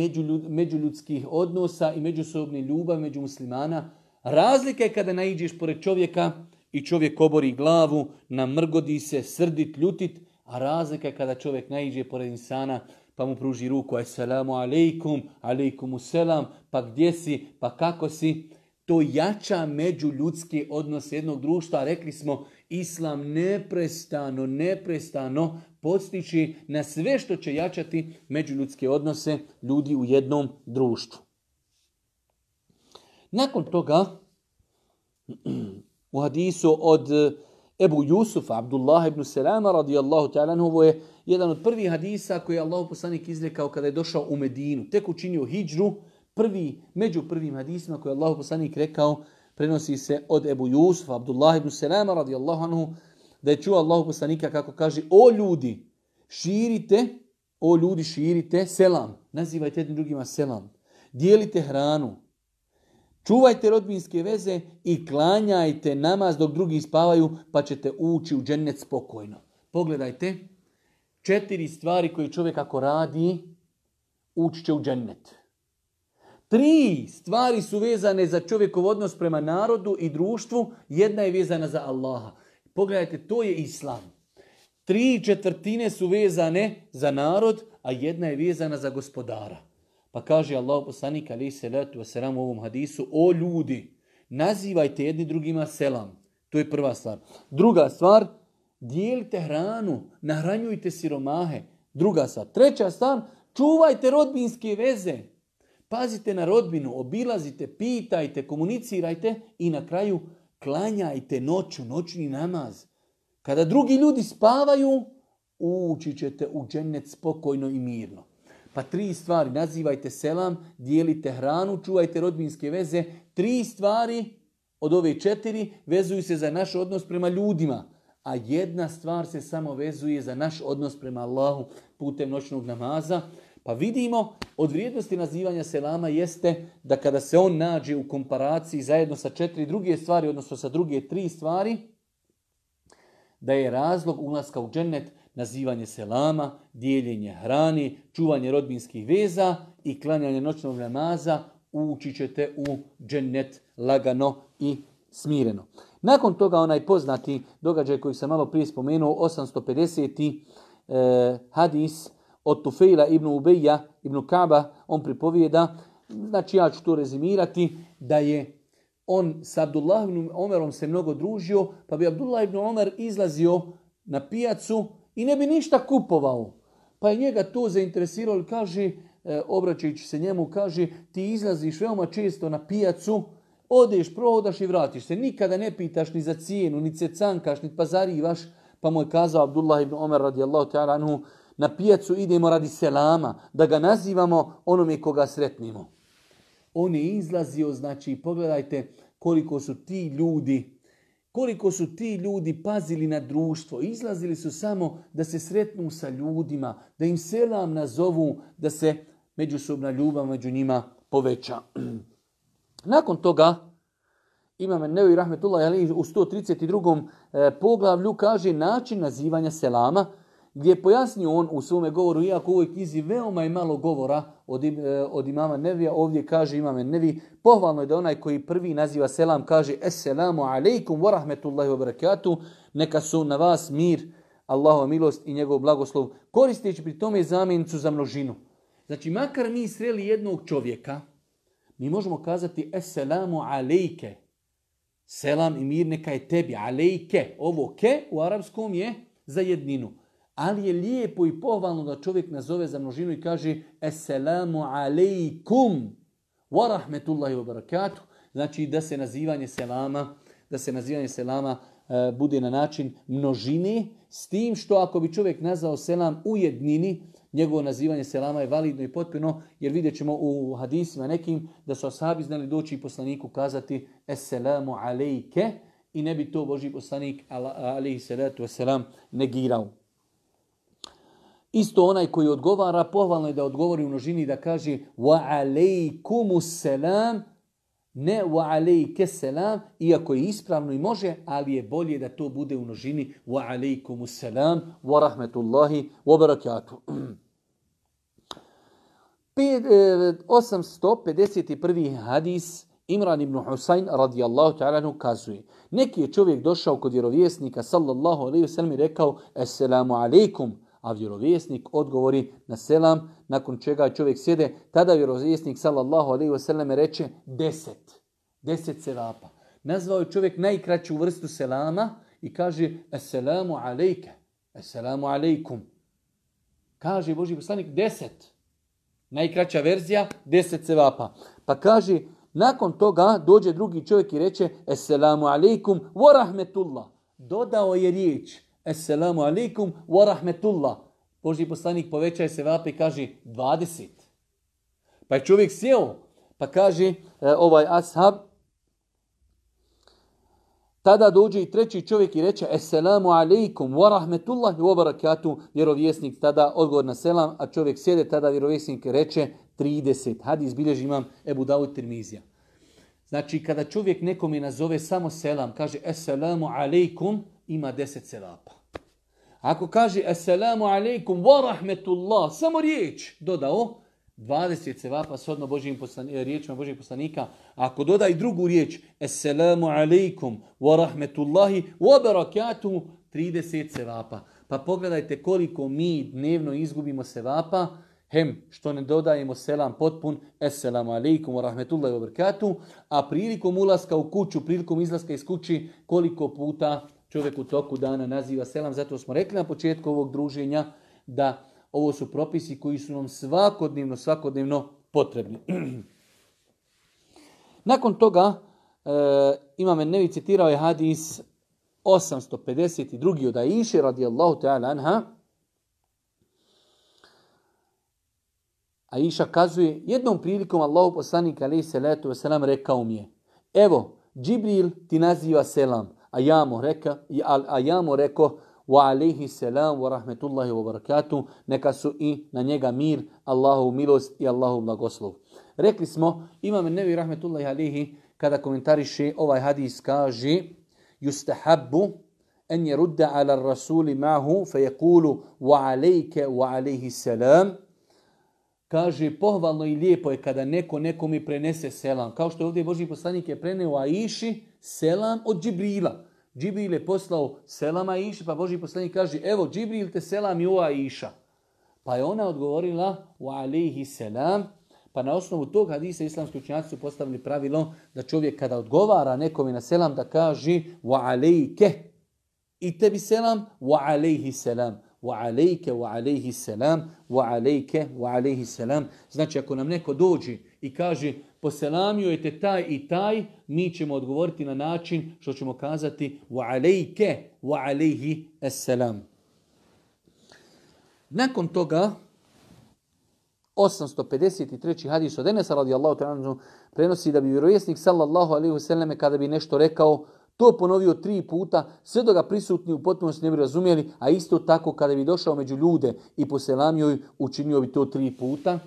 Speaker 1: međuljudskih odnosa i međusobne ljubav među muslimana, Razlika je kada naiđeš pored čovjeka i čovjek obori glavu, namrgodi se, srdit, ljutit, a razlika je kada čovjek naiđe pored insana pa mu pruži ruku, assalamu alaikum, alaikumu selam, pa gdje si, pa kako si. To jača među ljudski odnos jednog društva. Rekli smo, islam neprestano, neprestano postići na sve što će jačati međuljudske odnose ljudi u jednom društvu. Nakon toga, u hadisu od Ebu Jusufa, Abdullah ibn Selama radijallahu ta'ala, ovo je jedan od prvih hadisa koji je Allah poslanik izrekao kada je došao u Medinu. Tek učinio hijđru, prvi, među prvim hadisima koji je Allah poslanik rekao, prenosi se od Ebu Jusufa, Abdullah ibn Selama radijallahu anhu, da je čuo Allah poslanika kako kaže, o ljudi, širite, o ljudi širite selam, nazivajte jednim drugima selam, dijelite hranu, Čuvajte rodbinske veze i klanjajte namaz dok drugi spavaju, pa ćete ući u džennet spokojno. Pogledajte, četiri stvari koje čovjek ako radi, ući će u džennet. Tri stvari su vezane za čovjekov odnos prema narodu i društvu, jedna je vezana za Allaha. Pogledajte, to je islam. Tri četvrtine su vezane za narod, a jedna je vezana za gospodara. Pa kaže Allah poslanik ali se letu u ovom hadisu, o ljudi, nazivajte jedni drugima selam. To je prva stvar. Druga stvar, dijelite hranu, nahranjujte siromahe. Druga stvar. Treća stvar, čuvajte rodbinske veze. Pazite na rodbinu, obilazite, pitajte, komunicirajte i na kraju klanjajte noću, noćni namaz. Kada drugi ljudi spavaju, ući ćete u džennet spokojno i mirno. Pa tri stvari, nazivajte selam, dijelite hranu, čuvajte rodbinske veze. Tri stvari od ove četiri vezuju se za naš odnos prema ljudima. A jedna stvar se samo vezuje za naš odnos prema Allahu putem noćnog namaza. Pa vidimo, od vrijednosti nazivanja selama jeste da kada se on nađe u komparaciji zajedno sa četiri druge stvari, odnosno sa druge tri stvari, da je razlog ulaska u džennet nazivanje selama, dijeljenje hrani, čuvanje rodbinskih veza i klanjanje noćnog namaza, ući ćete u džennet lagano i smireno. Nakon toga onaj poznati događaj koji sam malo prije spomenuo, 850. Eh, hadis od Tufejla ibn Ubeja ibn Kaba, on pripovijeda, znači ja ću to rezimirati, da je on s Abdullah ibn Omerom se mnogo družio, pa bi Abdullah ibn Omer izlazio na pijacu i ne bi ništa kupovao. Pa je njega to zainteresiralo kaže, e, obraćajući se njemu, kaže ti izlaziš veoma često na pijacu, odeš, prohodaš i vratiš se. Nikada ne pitaš ni za cijenu, ni cecankaš, ni pazarivaš. Pa mu je kazao Abdullah ibn Omer radijallahu ta'ala anhu, na pijacu idemo radi selama, da ga nazivamo onome koga sretnimo. On je izlazio, znači pogledajte koliko su ti ljudi koliko su ti ljudi pazili na društvo. Izlazili su samo da se sretnu sa ljudima, da im selam nazovu, da se međusobna ljubav među njima poveća. [CLEARS THROAT] Nakon toga, Imam Nevi Rahmetullah ali u 132. Eh, poglavlju kaže način nazivanja selama, gdje je pojasnio on u svome govoru, iako u ovoj knjizi veoma je malo govora od, e, od imama Nevija, ovdje kaže imame Nevi, pohvalno je da onaj koji prvi naziva selam kaže Esselamu alaikum wa rahmetullahi wa barakatuh, neka su na vas mir, Allahova milost i njegov blagoslov, koristeći pri tome zamjenicu za množinu. Znači, makar mi sreli jednog čovjeka, mi možemo kazati Esselamu alejke. Selam i mir neka je tebi, alejke. Ovo ke u arapskom je za jedninu ali je lijepo i pohvalno da čovjek nazove za množinu i kaže Esselamu alaikum wa rahmetullahi wa barakatuh. Znači da se nazivanje selama, da se nazivanje selama e, bude na način množine, s tim što ako bi čovjek nazvao selam u jednini, njegovo nazivanje selama je validno i potpuno, jer vidjet ćemo u hadisima nekim da su ashabi znali doći i poslaniku kazati Esselamu alejke i ne bi to Boži poslanik alaihi salatu wasalam negirao. Isto onaj koji odgovara, pohvalno je da odgovori u množini da kaže wa alaikumus salam, ne wa alaike salam, iako je ispravno i može, ali je bolje da to bude u množini wa alaikumus salam wa rahmetullahi wa barakatuh. [CLEARS THROAT] 851. E, hadis Imran ibn Husayn radijallahu ta'ala kazuje. Neki je čovjek došao kod vjerovjesnika sallallahu alaihi wasallam i rekao Assalamu alaikum a vjerovjesnik odgovori na selam, nakon čega čovjek sjede, tada vjerovjesnik sallallahu alaihi wasallam reče deset, deset sevapa. Nazvao je čovjek najkraću vrstu selama i kaže Assalamu alejke, Assalamu alejkum. Kaže Boži poslanik deset. Najkraća verzija, deset sevapa. Pa kaže, nakon toga dođe drugi čovjek i reče Assalamu alejkum wa rahmetullah. Dodao je riječ Assalamu alaikum wa rahmetullah. Boži poslanik povećaj se vape i kaže 20. Pa je čovjek sjeo, pa kaže e, ovaj ashab, tada dođe i treći čovjek i reče Assalamu alaikum wa rahmetullah wa barakatuh. Vjerovjesnik tada odgovor na selam, a čovjek sjede, tada vjerovjesnik reče 30. Hadis bilježi imam Ebu Dawud Tirmizija. Znači, kada čovjek nekom je nazove samo selam, kaže Assalamu alaikum, ima deset selapa. Ako kaže Assalamu alaikum wa rahmetullah, samo riječ dodao, 20 sevapa shodno poslani, riječima Božijeg poslanika. Ako doda i drugu riječ, Assalamu alaikum wa rahmetullahi wa barakatuhu, 30 sevapa. Pa pogledajte koliko mi dnevno izgubimo sevapa, hem što ne dodajemo selam potpun, Assalamu alaikum wa rahmetullahi wa barakatuhu, a prilikom ulaska u kuću, prilikom izlaska iz kući, koliko puta čovjek u toku dana naziva selam. Zato smo rekli na početku ovog druženja da ovo su propisi koji su nam svakodnevno, svakodnevno potrebni. [CLEARS THROAT] Nakon toga, e, imam Nevi citirao je hadis 852. od Aisha radijallahu ta'ala anha. Aisha kazuje, jednom prilikom Allahu poslanik alaihi salatu wasalam rekao mi je, evo, Džibril ti naziva selam, a ja mu, reka, a ja mu rekao, wa alaihi salam wa rahmetullahi wa barakatuh, neka su i na njega mir, Allahu milost i Allahu blagoslov. Rekli smo, imam nevi rahmetullahi alaihi, kada komentariše ovaj hadis kaže, yustahabbu en je rudda ala rasuli mahu, fe je kulu wa alaike wa alaihi salam, kaže pohvalno i lijepo je kada neko nekomi prenese selam. Kao što je ovdje Boži poslanik je preneo Aiši selam od Džibrila. Džibril je poslao selama Iši, pa Boži poslanik kaže, evo Džibril te selam i ova Iša. Pa je ona odgovorila, wa alaihi selam, pa na osnovu tog hadisa islamski učenjaci su postavili pravilo da čovjek kada odgovara nekome na selam da kaže wa alaike i tebi selam wa alaihi selam wa alaike wa alaihi selam wa alaike wa alaihi selam. Znači ako nam neko dođe i kaže poselamio taj i taj, mi ćemo odgovoriti na način što ćemo kazati wa alejke wa alejhi esselam. Nakon toga 853. hadis od Enesa radijallahu ta'ala prenosi da bi vjerovjesnik sallallahu alaihi wasallam kada bi nešto rekao to ponovio tri puta, sve do ga prisutni u potpunosti ne bi razumjeli, a isto tako kada bi došao među ljude i poselamio učinio bi to tri puta.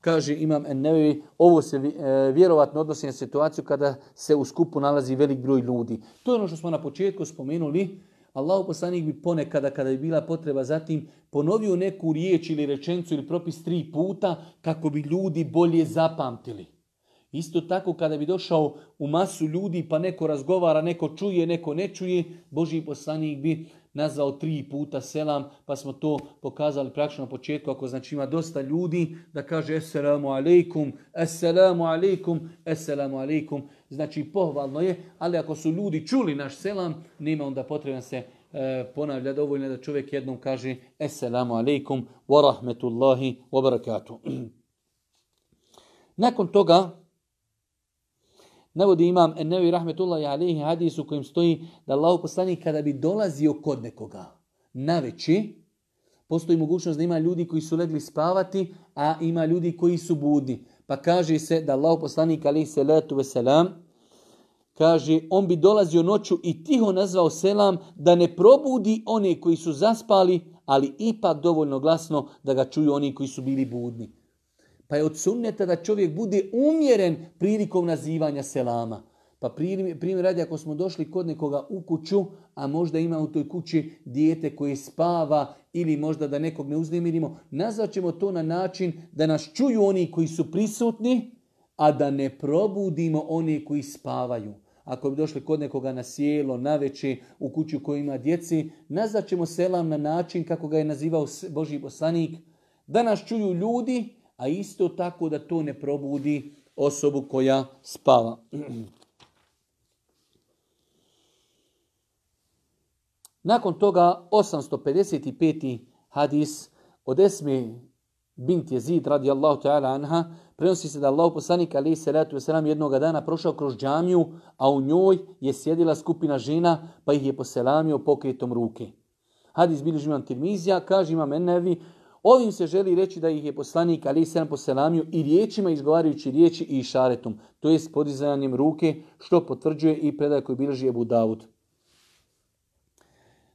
Speaker 1: Kaže Imam Ennevi, ovo se e, vjerovatno odnosi na situaciju kada se u skupu nalazi velik broj ljudi. To je ono što smo na početku spomenuli. Allahu poslanik bi ponekada, kada bi bila potreba zatim, ponovio neku riječ ili rečencu ili propis tri puta kako bi ljudi bolje zapamtili. Isto tako kada bi došao u masu ljudi pa neko razgovara, neko čuje, neko ne čuje, Boži poslanik bi nazvao tri puta selam, pa smo to pokazali praktično na početku, ako znači ima dosta ljudi, da kaže Assalamu alaikum, Assalamu alaikum, Assalamu alaikum. Znači pohvalno je, ali ako su ljudi čuli naš selam, nema onda potreban se e, ponavlja dovoljno da čovjek jednom kaže Assalamu alaikum wa rahmetullahi wa barakatuh. [CLEARS THROAT] Nakon toga, Navodi imam Ennevi rahmetullahi alihi hadis u kojem stoji da Allah poslanik kada bi dolazio kod nekoga na veći, postoji mogućnost da ima ljudi koji su legli spavati, a ima ljudi koji su budni. Pa kaže se da Allah poslanik alihi salatu veselam, kaže on bi dolazio noću i tiho nazvao selam da ne probudi one koji su zaspali, ali ipak dovoljno glasno da ga čuju oni koji su bili budni. Pa je od sunneta da čovjek bude umjeren prilikom nazivanja selama. Pa primjer radi ako smo došli kod nekoga u kuću, a možda ima u toj kući dijete koje spava ili možda da nekog ne uznemirimo, nazvat ćemo to na način da nas čuju oni koji su prisutni, a da ne probudimo oni koji spavaju. Ako bi došli kod nekoga na sjelo, na veće, u kuću u kojoj ima djeci, nazvat ćemo selam na način kako ga je nazivao Boži poslanik, da nas čuju ljudi, a isto tako da to ne probudi osobu koja spava. Nakon toga 855. hadis od Esme bint Jezid radijallahu ta'ala anha prenosi se da Allah poslanik ali salatu wasalam jednog dana prošao kroz džamiju, a u njoj je sjedila skupina žena pa ih je poselamio pokretom ruke. Hadis bilježi imam Tirmizija, kaže imam Ennevi, Ovim se želi reći da ih je poslanik Ali se poselamio i riječima izgovarajući riječi i šaretom, to jest podizanjem ruke, što potvrđuje i predaj koji bilježi Ebu Davud.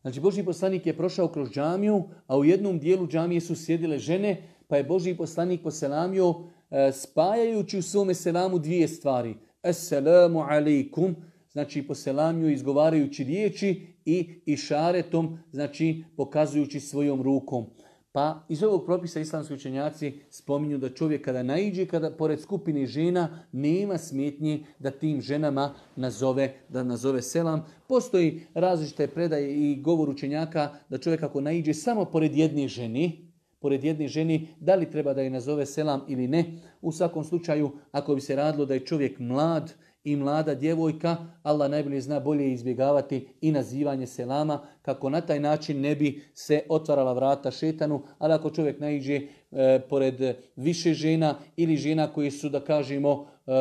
Speaker 1: Znači, Boži poslanik je prošao kroz džamiju, a u jednom dijelu džamije su sjedile žene, pa je Boži poslanik poselamio e, spajajući u svome selamu dvije stvari. Assalamu alaikum, znači poselamju izgovarajući riječi i išaretom, znači pokazujući svojom rukom. Pa iz ovog propisa islamski učenjaci spominju da čovjek kada naiđe, kada pored skupine žena, nema smetnje da tim ženama nazove, da nazove selam. Postoji različite predaje i govor učenjaka da čovjek ako naiđe samo pored jedne ženi, pored jedne ženi, da li treba da je nazove selam ili ne. U svakom slučaju, ako bi se radilo da je čovjek mlad i mlada djevojka, Allah najbolje zna bolje izbjegavati i nazivanje selama, kako na taj način ne bi se otvarala vrata šetanu, ali ako čovjek naiđe e, pored više žena ili žena koji su, da kažemo, e,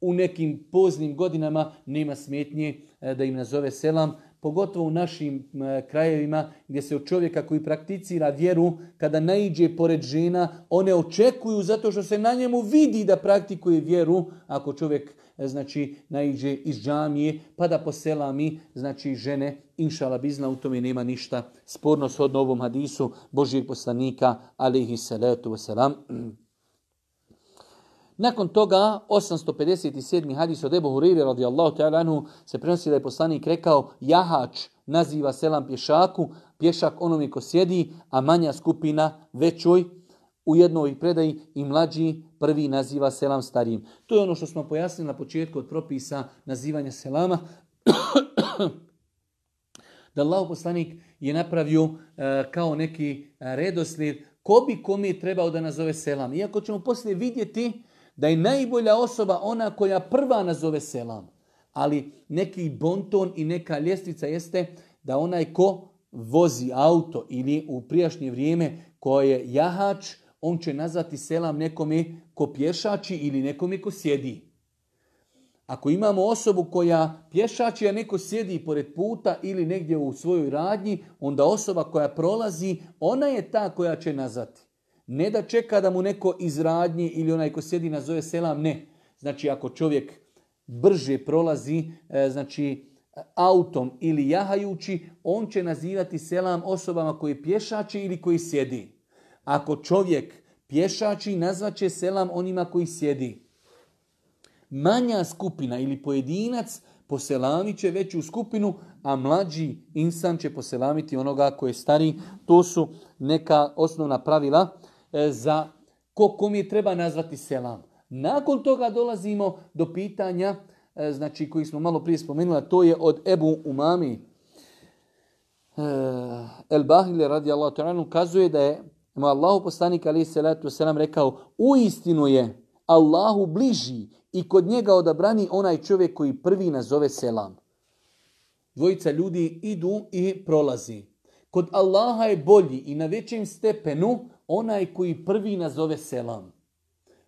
Speaker 1: u nekim poznim godinama, nema smetnje e, da im nazove selam, pogotovo u našim krajevima gdje se od čovjeka koji prakticira vjeru, kada naiđe pored žena, one očekuju zato što se na njemu vidi da praktikuje vjeru. Ako čovjek E, znači naiđe iz džamije, pa da poselami, znači žene, inšala bizna, u tome nema ništa sporno s ovom hadisu Božijeg poslanika, alihi salatu wasalam. Nakon toga, 857. hadis od Ebu Huriri radijallahu ta'ala anhu se prenosi da je poslanik rekao jahač naziva selam pješaku, pješak onome ko sjedi, a manja skupina većoj, u jednoj predaji i mlađi prvi naziva selam starijim. To je ono što smo pojasnili na početku od propisa nazivanja selama. [CLEARS THROAT] da Allah poslanik je napravio e, kao neki redoslijed ko bi kom je trebao da nazove selam. Iako ćemo poslije vidjeti da je najbolja osoba ona koja prva nazove selam. Ali neki bonton i neka ljestvica jeste da onaj ko vozi auto ili u prijašnje vrijeme ko je jahač, on će nazvati selam nekome ko pješači ili nekome ko sjedi. Ako imamo osobu koja pješači, a neko sjedi pored puta ili negdje u svojoj radnji, onda osoba koja prolazi, ona je ta koja će nazvati. Ne da čeka da mu neko iz radnje ili onaj ko sjedi nazove selam, ne. Znači ako čovjek brže prolazi, e, znači autom ili jahajući, on će nazivati selam osobama koji pješači ili koji sjedi. Ako čovjek pješači nazvaće selam onima koji sjedi. Manja skupina ili pojedinac poselamit će veću skupinu, a mlađi insan će poselamiti onoga koji je stari. To su neka osnovna pravila e, za ko kom je treba nazvati selam. Nakon toga dolazimo do pitanja, e, znači koji smo malo prije spomenuli, to je od Ebu Umami. E, El Bahile radi Allah kazuje da je ima Allahu poslanik ali se letu selam rekao, u istinu je Allahu bliži i kod njega odabrani onaj čovjek koji prvi nazove selam. Dvojica ljudi idu i prolazi. Kod Allaha je bolji i na većem stepenu onaj koji prvi nazove selam.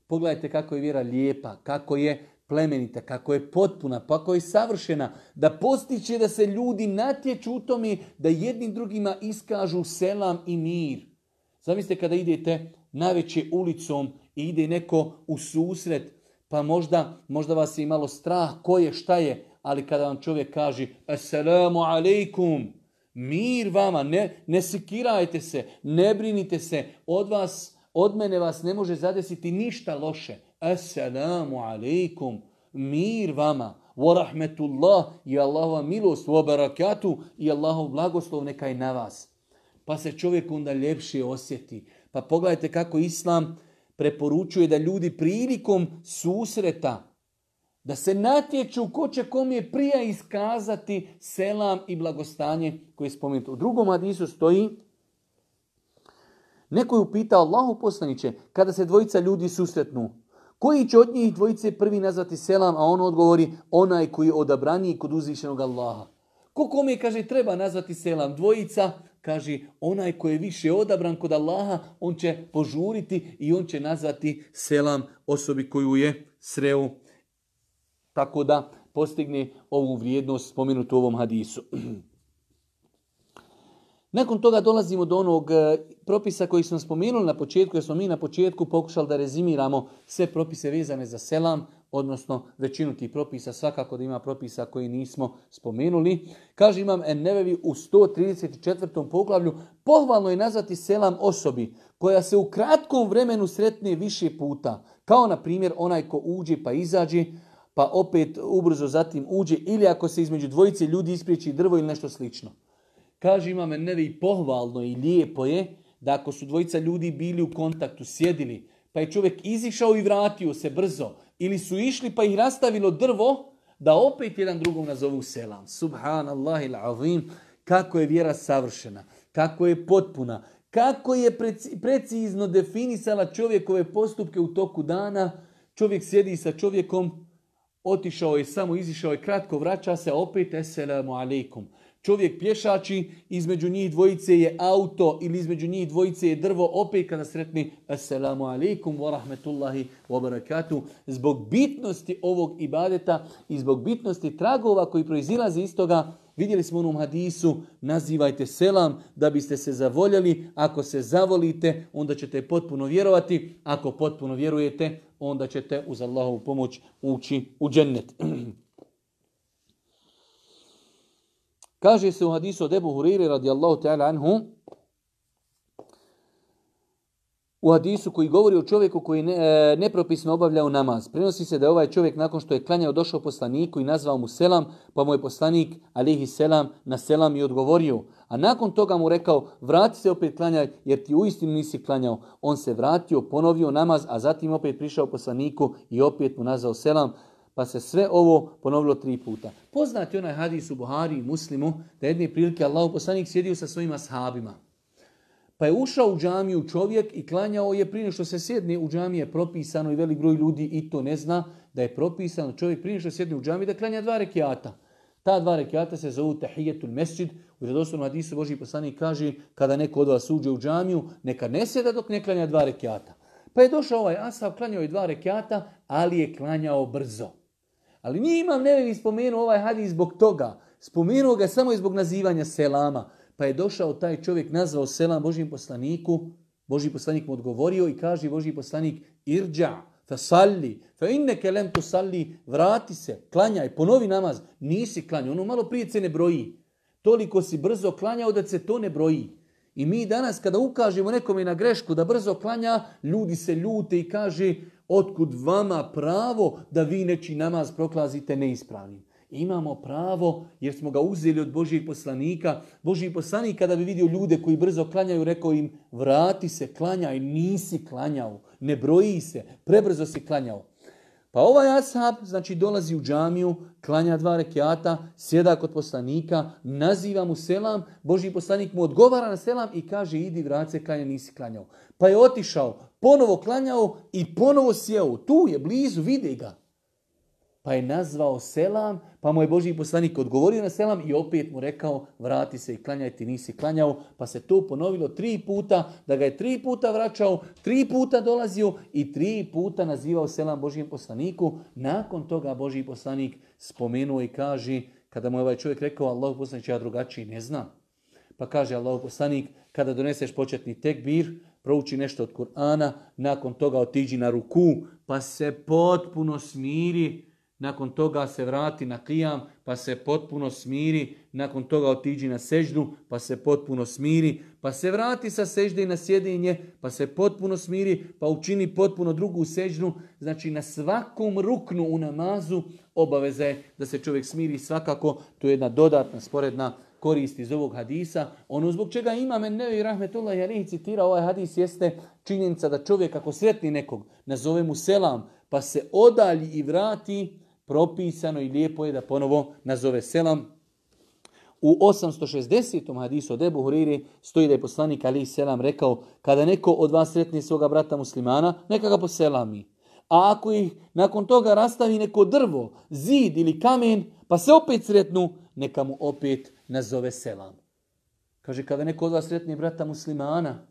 Speaker 1: Pogledajte kako je vjera lijepa, kako je plemenita, kako je potpuna, kako je savršena, da postiće da se ljudi natječu u tome da jednim drugima iskažu selam i mir. Zamislite kada idete najveće ulicom i ide neko u susret, pa možda, možda vas je malo strah ko je, šta je, ali kada vam čovjek kaže Assalamu alaikum, mir vama, ne, ne sikirajte se, ne brinite se, od vas, od mene vas ne može zadesiti ništa loše. Assalamu alaikum, mir vama, wa rahmetullah i Allahova milost, wa barakatu i Allahov blagoslov neka je na vas pa se čovjek onda ljepše osjeti. Pa pogledajte kako Islam preporučuje da ljudi prilikom susreta, da se natječu ko će kom je prija iskazati selam i blagostanje koje je spomenuto. U drugom hadisu stoji, neko je upitao Allahu poslaniće, kada se dvojica ljudi susretnu, koji će od njih dvojice prvi nazvati selam, a on odgovori, onaj koji je odabraniji kod uzvišenog Allaha. Ko kome kaže treba nazvati selam dvojica, kaže onaj koji je više odabran kod Allaha, on će požuriti i on će nazvati selam osobi koju je sreo. Tako da postigne ovu vrijednost spomenutu u ovom hadisu. [CLEARS THROAT] Nakon toga dolazimo do onog e, propisa koji smo spomenuli na početku, jer smo mi na početku pokušali da rezimiramo sve propise vezane za selam, odnosno većinu tih propisa, svakako da ima propisa koji nismo spomenuli. Kaže imam Ennevevi u 134. poglavlju, pohvalno je nazvati selam osobi koja se u kratkom vremenu sretne više puta, kao na primjer onaj ko uđe pa izađe, pa opet ubrzo zatim uđe, ili ako se između dvojice ljudi ispriječi drvo ili nešto slično. Kaže imam nevi pohvalno i lijepo je da ako su dvojica ljudi bili u kontaktu, sjedili, pa je čovjek izišao i vratio se brzo, ili su išli pa ih rastavilo drvo, da opet jedan drugom nazovu selam. Subhanallah azim, kako je vjera savršena, kako je potpuna, kako je precizno definisala čovjekove postupke u toku dana. Čovjek sjedi sa čovjekom, otišao je samo, izišao je kratko, vraća se, opet eselamu alaikum. Čovjek pješači, između njih dvojice je auto ili između njih dvojice je drvo, opet kada sretni Assalamu alaikum wa rahmetullahi wa barakatuh. Zbog bitnosti ovog ibadeta i zbog bitnosti tragova koji proizilaze iz toga, vidjeli smo u onom hadisu, nazivajte selam da biste se zavoljeli. Ako se zavolite, onda ćete potpuno vjerovati. Ako potpuno vjerujete, onda ćete uz Allahovu pomoć ući u džennet. [CLEARS THROAT] Kaže se u hadisu od Ebu Huriri radijallahu ta'ala anhu, u hadisu koji govori o čovjeku koji ne, e, nepropisno obavljao namaz. Prenosi se da je ovaj čovjek nakon što je klanjao došao poslaniku i nazvao mu selam, pa mu je poslanik alihi selam na selam i odgovorio. A nakon toga mu rekao, vrati se opet klanjaj jer ti uistinu nisi klanjao. On se vratio, ponovio namaz, a zatim opet prišao poslaniku i opet mu nazvao selam pa se sve ovo ponovilo tri puta. Poznati onaj hadis u Buhari i Muslimu, da jedne prilike Allah poslanik sjedio sa svojima sahabima. Pa je ušao u džamiju čovjek i klanjao je prije što se sjedne u džamiji je propisano i velik broj ljudi i to ne zna da je propisano čovjek prije što sjedne u džamiji da klanja dva rekiata. Ta dva rekiata se zovu tahijetul mesjid. U redoslovnom hadisu Boži poslanik kaže kada neko od vas uđe u džamiju neka ne sjeda dok ne klanja dva rekiata. Pa je došao ovaj Asav, klanjao je dva rekiata, ali je klanjao brzo. Ali nije imam nevi spomenuo ovaj hadis zbog toga. Spomenuo ga samo i zbog nazivanja selama. Pa je došao taj čovjek, nazvao selam Božijem poslaniku. Božji poslanik mu odgovorio i kaže Božji poslanik irđa, fa salli, fa inneke lem tu salli, vrati se, klanjaj, ponovi namaz. Nisi klanjao, ono malo prije se ne broji. Toliko si brzo klanjao da se to ne broji. I mi danas kada ukažemo nekome na grešku da brzo klanja, ljudi se ljute i kaže otkud vama pravo da vi neči namaz proklazite neispravnim. Imamo pravo jer smo ga uzeli od Božijeg poslanika. Božiji poslanik kada bi vidio ljude koji brzo klanjaju, rekao im vrati se, klanjaj, nisi klanjao, ne broji se, prebrzo si klanjao. Pa ovaj ashab, znači dolazi u džamiju, klanja dva rekiata, sjeda kod poslanika, naziva mu selam, Boži poslanik mu odgovara na selam i kaže idi vrat se klanja, nisi klanjao. Pa je otišao, ponovo klanjao i ponovo sjeo. Tu je blizu, vidi ga. Pa je nazvao selam, pa mu je Boži poslanik odgovorio na selam i opet mu rekao vrati se i klanjaj ti nisi klanjao. Pa se to ponovilo tri puta, da ga je tri puta vraćao, tri puta dolazio i tri puta nazivao selam Božijem poslaniku. Nakon toga Boži poslanik spomenuo i kaže, kada mu je ovaj čovjek rekao Allah poslanik ja drugačiji ne znam. Pa kaže Allah poslanik, kada doneseš početni tekbir, prouči nešto od Kur'ana, nakon toga otiđi na ruku, pa se potpuno smiri, nakon toga se vrati na kijam, pa se potpuno smiri, nakon toga otiđi na seždu, pa se potpuno smiri, pa se vrati sa sežde i na sjedinje, pa se potpuno smiri, pa učini potpuno drugu seždu. Znači na svakom ruknu u namazu obaveza je da se čovjek smiri svakako, to je jedna dodatna sporedna korist iz ovog hadisa. Ono zbog čega ima men nevi rahmetullah alihi citira ovaj hadis jeste činjenica da čovjek ako sretni nekog, nazove mu selam, pa se odalji i vrati, propisano i lijepo je da ponovo nazove selam. U 860. hadisu od Ebu Huriri stoji da je poslanik Ali Selam rekao kada neko od vas sretni svoga brata muslimana, neka ga poselami. A ako ih nakon toga rastavi neko drvo, zid ili kamen, pa se opet sretnu, neka mu opet nazove selam. Kaže, kada neko od vas sretni brata muslimana,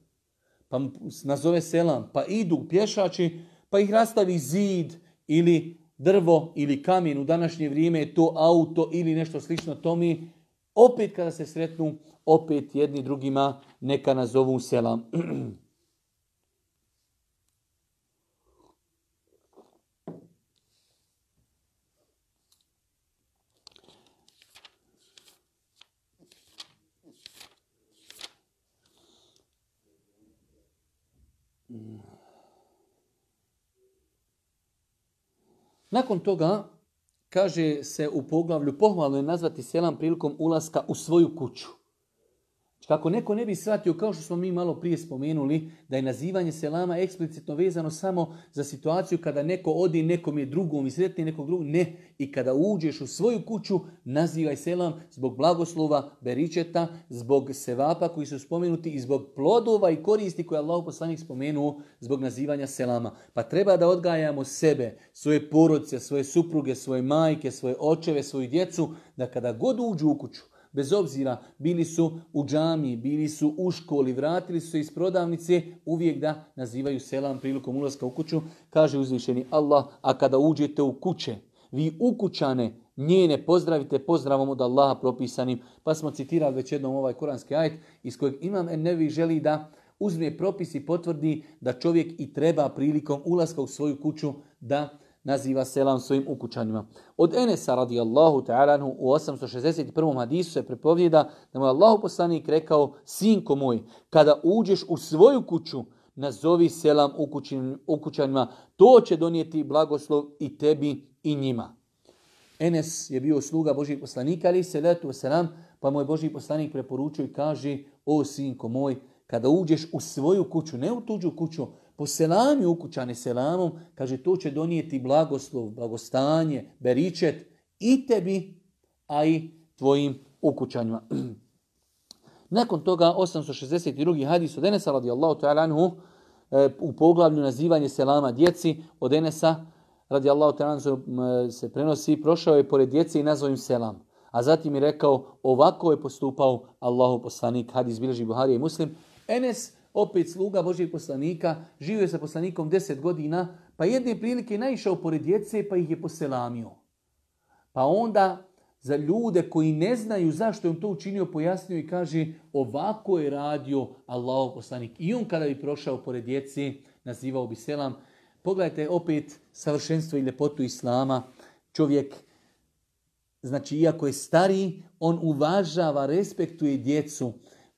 Speaker 1: pa nazove selam, pa idu pješači, pa ih rastavi zid ili drvo ili kamen, u današnje vrijeme je to auto ili nešto slično tomi, opet kada se sretnu, opet jedni drugima neka nazovu selam. [CLEARS THROAT] Nakon toga kaže se u poglavlju, pohvalno je nazvati selam prilikom ulaska u svoju kuću. Kako neko ne bi shvatio, kao što smo mi malo prije spomenuli, da je nazivanje selama eksplicitno vezano samo za situaciju kada neko odi nekom je drugom i sretni nekog drugog. Ne, i kada uđeš u svoju kuću, nazivaj selam zbog blagoslova, beričeta, zbog sevapa koji su spomenuti i zbog plodova i koristi koje je Allah poslanik spomenuo zbog nazivanja selama. Pa treba da odgajamo sebe, svoje porodice, svoje supruge, svoje majke, svoje očeve, svoju djecu, da kada god uđu u kuću, bez obzira bili su u džami, bili su u školi, vratili su se iz prodavnice, uvijek da nazivaju selam prilikom ulaska u kuću, kaže uzvišeni Allah, a kada uđete u kuće, vi ukućane njene pozdravite pozdravom od Allaha propisanim. Pa smo citirali već jednom ovaj kuranski ajet iz kojeg Imam Ennevi želi da uzme propis i potvrdi da čovjek i treba prilikom ulaska u svoju kuću da naziva selam svojim ukućanima. Od Enesa radijallahu ta'ala u 861. hadisu se prepovjeda da mu je Allahu poslanik rekao, sinko moj, kada uđeš u svoju kuću, nazovi selam ukućanima, to će donijeti blagoslov i tebi i njima. Enes je bio sluga Božih poslanika, ali se letu selam, pa moj Božji poslanik preporučuje i kaže, o sinko moj, kada uđeš u svoju kuću, ne u tuđu kuću, po selami ukućani selamom, kaže to će donijeti blagoslov, blagostanje, beričet i tebi, a i tvojim ukućanjima. [CLEARS THROAT] Nakon toga 862. hadis od Enesa radijallahu ta'ala anhu e, u poglavlju nazivanje selama djeci od Enesa radijallahu ta'ala se prenosi, prošao je pored djece i nazvao im selam. A zatim je rekao, ovako je postupao Allahu poslanik, hadis bilježi Buharija i Muslim. Enes opet sluga Božijeg poslanika, živio sa poslanikom deset godina, pa jedne prilike naišao pored djece pa ih je poselamio. Pa onda za ljude koji ne znaju zašto je on to učinio, pojasnio i kaže ovako je radio Allahov poslanik. I on kada bi prošao pored djece, nazivao bi selam. Pogledajte opet savršenstvo i ljepotu Islama. Čovjek, znači iako je stariji, on uvažava, respektuje djecu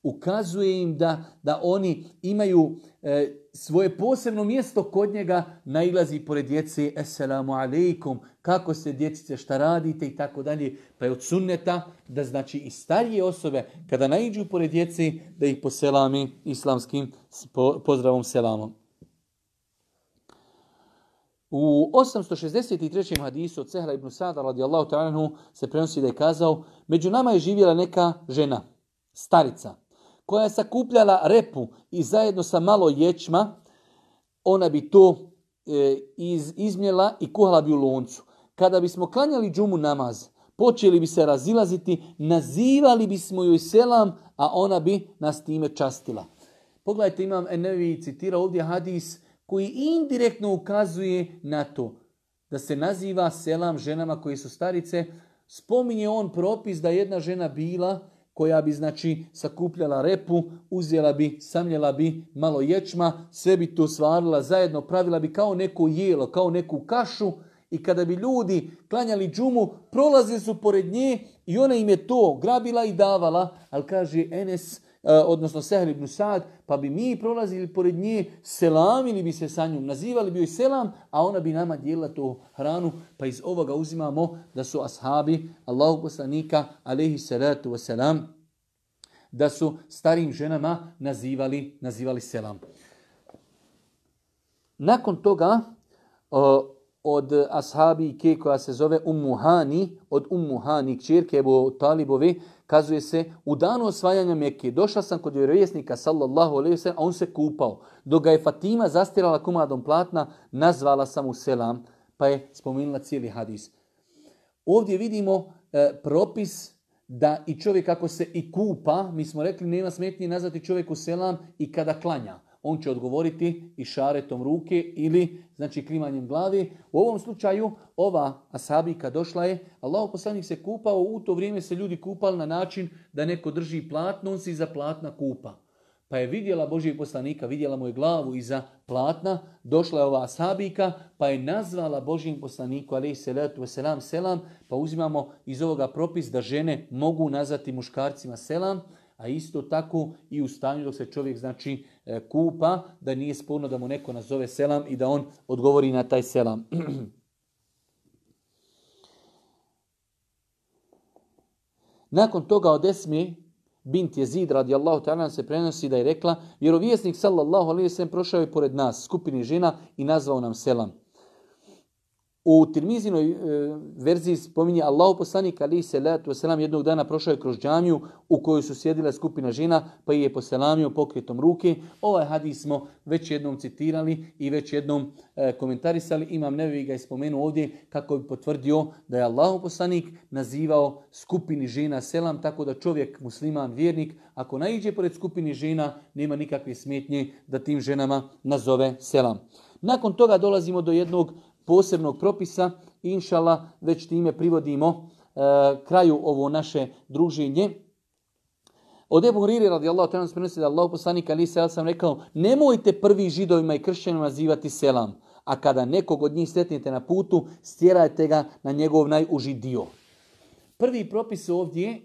Speaker 1: ukazuje im da, da oni imaju e, svoje posebno mjesto kod njega, nailazi pored djece, eselamu alaikum, kako se djecice, šta radite i tako dalje. Pa je od sunneta da znači i starije osobe, kada naiđu pored djece, da ih poselami islamskim pozdravom selamom. U 863. hadisu od Sehra ibn Sada radijallahu ta'ala se prenosi da je kazao, među nama je živjela neka žena, starica, koja je sakupljala repu i zajedno sa malo ječma, ona bi to e, iz, izmjela i kuhala bi u loncu. Kada bismo klanjali džumu namaz, počeli bi se razilaziti, nazivali bismo joj selam, a ona bi nas time častila. Pogledajte, imam Enevi citira ovdje hadis koji indirektno ukazuje na to da se naziva selam ženama koje su starice. Spominje on propis da jedna žena bila koja bi znači sakupljala repu, uzela bi, samljela bi malo ječma, sve bi to svarila zajedno, pravila bi kao neko jelo, kao neku kašu i kada bi ljudi klanjali džumu, prolazili su pored nje i ona im je to grabila i davala, ali kaže Enes, odnosno Seher ibn Sad, pa bi mi prolazili pored nje, selamili bi se sa njom, nazivali bi joj selam, a ona bi nama dijelila tu hranu, pa iz ovoga uzimamo da su ashabi Allahu poslanika, alaihi salatu wasalam, da su starim ženama nazivali, nazivali selam. Nakon toga, od ashabike koja se zove Ummuhani, od Ummuhani, kćerke Ebu Talibovi, kazuje se, u danu osvajanja Mekke došla sam kod vjerovjesnika sallallahu alaihi sallam, a on se kupao. Dok ga je Fatima zastirala kumadom platna, nazvala sam mu selam, pa je spomenula cijeli hadis. Ovdje vidimo e, propis da i čovjek ako se i kupa, mi smo rekli nema smetnje nazvati čovjeku selam i kada klanja on će odgovoriti i šaretom ruke ili znači klimanjem glavi. U ovom slučaju ova asabika došla je, Allah poslanik se kupao, u to vrijeme se ljudi kupali na način da neko drži platno, on se iza platna kupa. Pa je vidjela Božijeg poslanika, vidjela mu je glavu iza platna, došla je ova asabika, pa je nazvala Božijeg poslaniku, ali salatu selam, selam, pa uzimamo iz ovoga propis da žene mogu nazvati muškarcima selam, a isto tako i u stanju dok se čovjek znači e, kupa, da nije sporno da mu neko nazove selam i da on odgovori na taj selam. [CLEARS THROAT] Nakon toga od Esmi, bint Jezid radijallahu ta'ala se prenosi da je rekla vjerovjesnik sallallahu alaihi sallam prošao je pored nas skupini žena i nazvao nam selam. U Tirmizinoj e, verziji spominje Allahu poslanik ali se letu selam jednog dana prošao je kroz džamiju u kojoj su sjedile skupina žena pa je poselamio pokretom ruke. Ovaj hadis smo već jednom citirali i već jednom e, komentarisali. Imam Nevi ga je spomenuo ovdje kako bi potvrdio da je Allahu poslanik nazivao skupini žena selam tako da čovjek musliman vjernik ako naiđe pored skupini žena nema nikakve smetnje da tim ženama nazove selam. Nakon toga dolazimo do jednog posebnog propisa. Inšala, već time privodimo e, kraju ovo naše druženje. Od Ebu Huriri radijallahu ta'ala prenosi da Allah poslanik ali se sam rekao nemojte prvi židovima i kršćanima nazivati selam, a kada nekog od njih sretnete na putu, stjerajte ga na njegov najuži dio. Prvi propis ovdje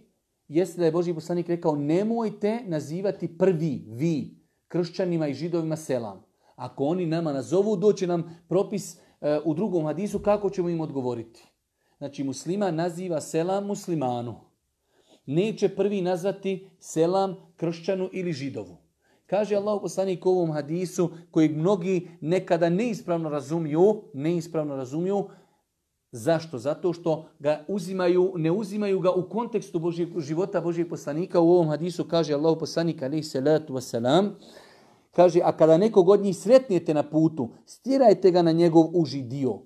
Speaker 1: jeste da je Boži poslanik rekao nemojte nazivati prvi vi kršćanima i židovima selam. Ako oni nama nazovu, doće nam propis u drugom hadisu kako ćemo im odgovoriti. Znači muslima naziva selam muslimanu. Neće prvi nazvati selam kršćanu ili židovu. Kaže Allah poslanik u ovom hadisu koji mnogi nekada neispravno razumiju, neispravno razumiju, Zašto? Zato što ga uzimaju, ne uzimaju ga u kontekstu Božijeg, života Božijeg poslanika. U ovom hadisu kaže Allah poslanik alaihi salatu wasalam, Kaže, a kada nekog od njih sretnijete na putu, stirajte ga na njegov uži dio.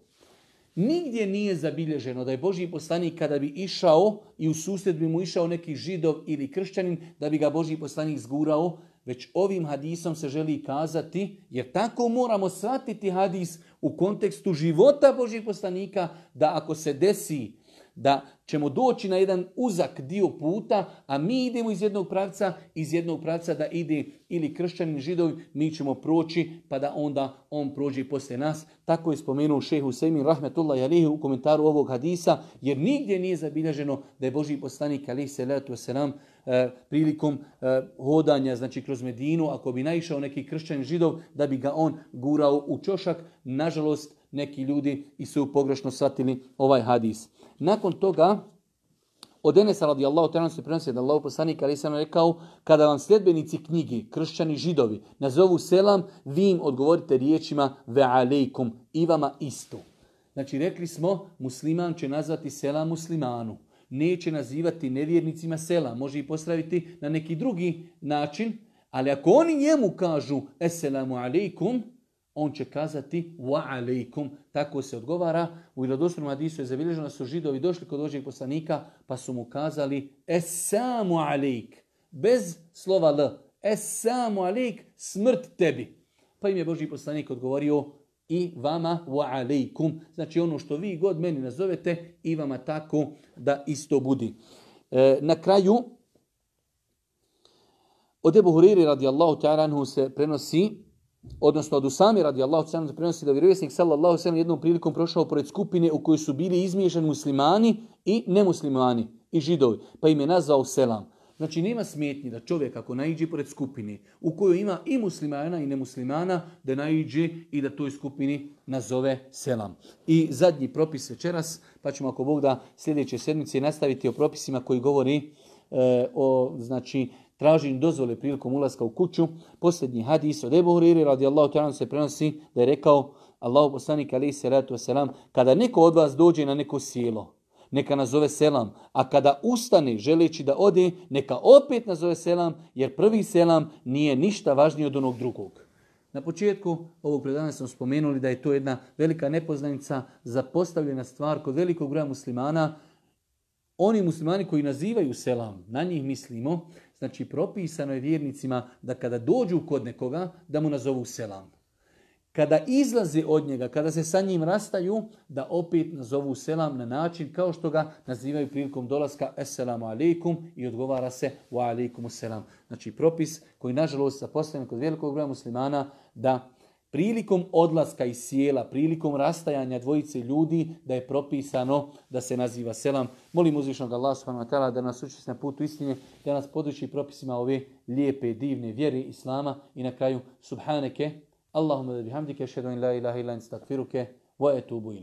Speaker 1: Nigdje nije zabilježeno da je Boži poslanik kada bi išao i u susret bi mu išao neki židov ili kršćanin, da bi ga Boži poslanik zgurao, već ovim hadisom se želi kazati, jer tako moramo shvatiti hadis u kontekstu života Božih poslanika, da ako se desi da ćemo doći na jedan uzak dio puta, a mi idemo iz jednog pravca, iz jednog pravca da ide ili kršćanin židovi, mi ćemo proći pa da onda on prođe poslije nas. Tako je spomenuo šehu Sejmin Rahmetullah Jalihi u komentaru ovog hadisa, jer nigdje nije zabilježeno da je Boži poslanik Ali Salatu Wasalam e, prilikom e, hodanja znači kroz Medinu, ako bi naišao neki kršćanin židov, da bi ga on gurao u čošak. Nažalost, neki ljudi i su pogrešno shvatili ovaj hadis. Nakon toga, od Enesa radijallahu ta'ala se prenosi da Allah poslanik ali sam rekao, kada vam sljedbenici knjigi, kršćani židovi, nazovu selam, vi im odgovorite riječima ve alejkum i vama isto. Znači rekli smo, musliman će nazvati selam muslimanu. Neće nazivati nevjernicima selam. Može ih postaviti na neki drugi način, ali ako oni njemu kažu Esselamu alejkum, on će kazati wa alaikum. Tako se odgovara. U vjerodostojnom hadisu je zabilježeno su židovi došli kod Božijeg poslanika pa su mu kazali esamu alaik. Bez slova l. Esamu alaik, smrt tebi. Pa im je Božji poslanik odgovorio i vama wa alaikum. Znači ono što vi god meni nazovete i vama tako da isto budi. E, na kraju od Ebu Huriri radijallahu ta'ala se prenosi odnosno od Usami radi Allah se prenosi da vjerovjesnik sallallahu sallam jednom prilikom prošao pored skupine u kojoj su bili izmiješani muslimani i nemuslimani i židovi, pa im je nazvao selam. Znači nema smetnji da čovjek ako naiđe pored skupine u kojoj ima i muslimana i nemuslimana, da naiđe i da toj skupini nazove selam. I zadnji propis večeras, pa ćemo ako Bog da sljedeće sedmice nastaviti o propisima koji govori e, o znači traženju dozvole prilikom ulaska u kuću. Posljednji hadis od Ebu Huriri radijallahu ta'ala se prenosi da je rekao Allahu poslanik alaihi salatu wasalam, kada neko od vas dođe na neko sjelo, neka nazove selam, a kada ustane želeći da ode, neka opet nazove selam, jer prvi selam nije ništa važniji od onog drugog. Na početku ovog predavanja smo spomenuli da je to jedna velika nepoznanica, zapostavljena stvar kod velikog broja muslimana. Oni muslimani koji nazivaju selam, na njih mislimo, Znači propisano je vjernicima da kada dođu kod nekoga da mu nazovu selam. Kada izlaze od njega, kada se sa njim rastaju, da opet nazovu selam na način kao što ga nazivaju prilikom dolaska Esselamu alaikum i odgovara se wa alaikumu selam. Znači propis koji nažalost zapostavljen kod velikog broja muslimana da prilikom odlaska iz sjela, prilikom rastajanja dvojice ljudi, da je propisano da se naziva selam. Molim uzvišnog Allah subhanahu da nas uči na putu istine, da nas poduči propisima ove lijepe, divne vjere Islama i na kraju subhaneke, Allahumma da bihamdike, šedun la ilaha illa instakfiruke, wa etubu.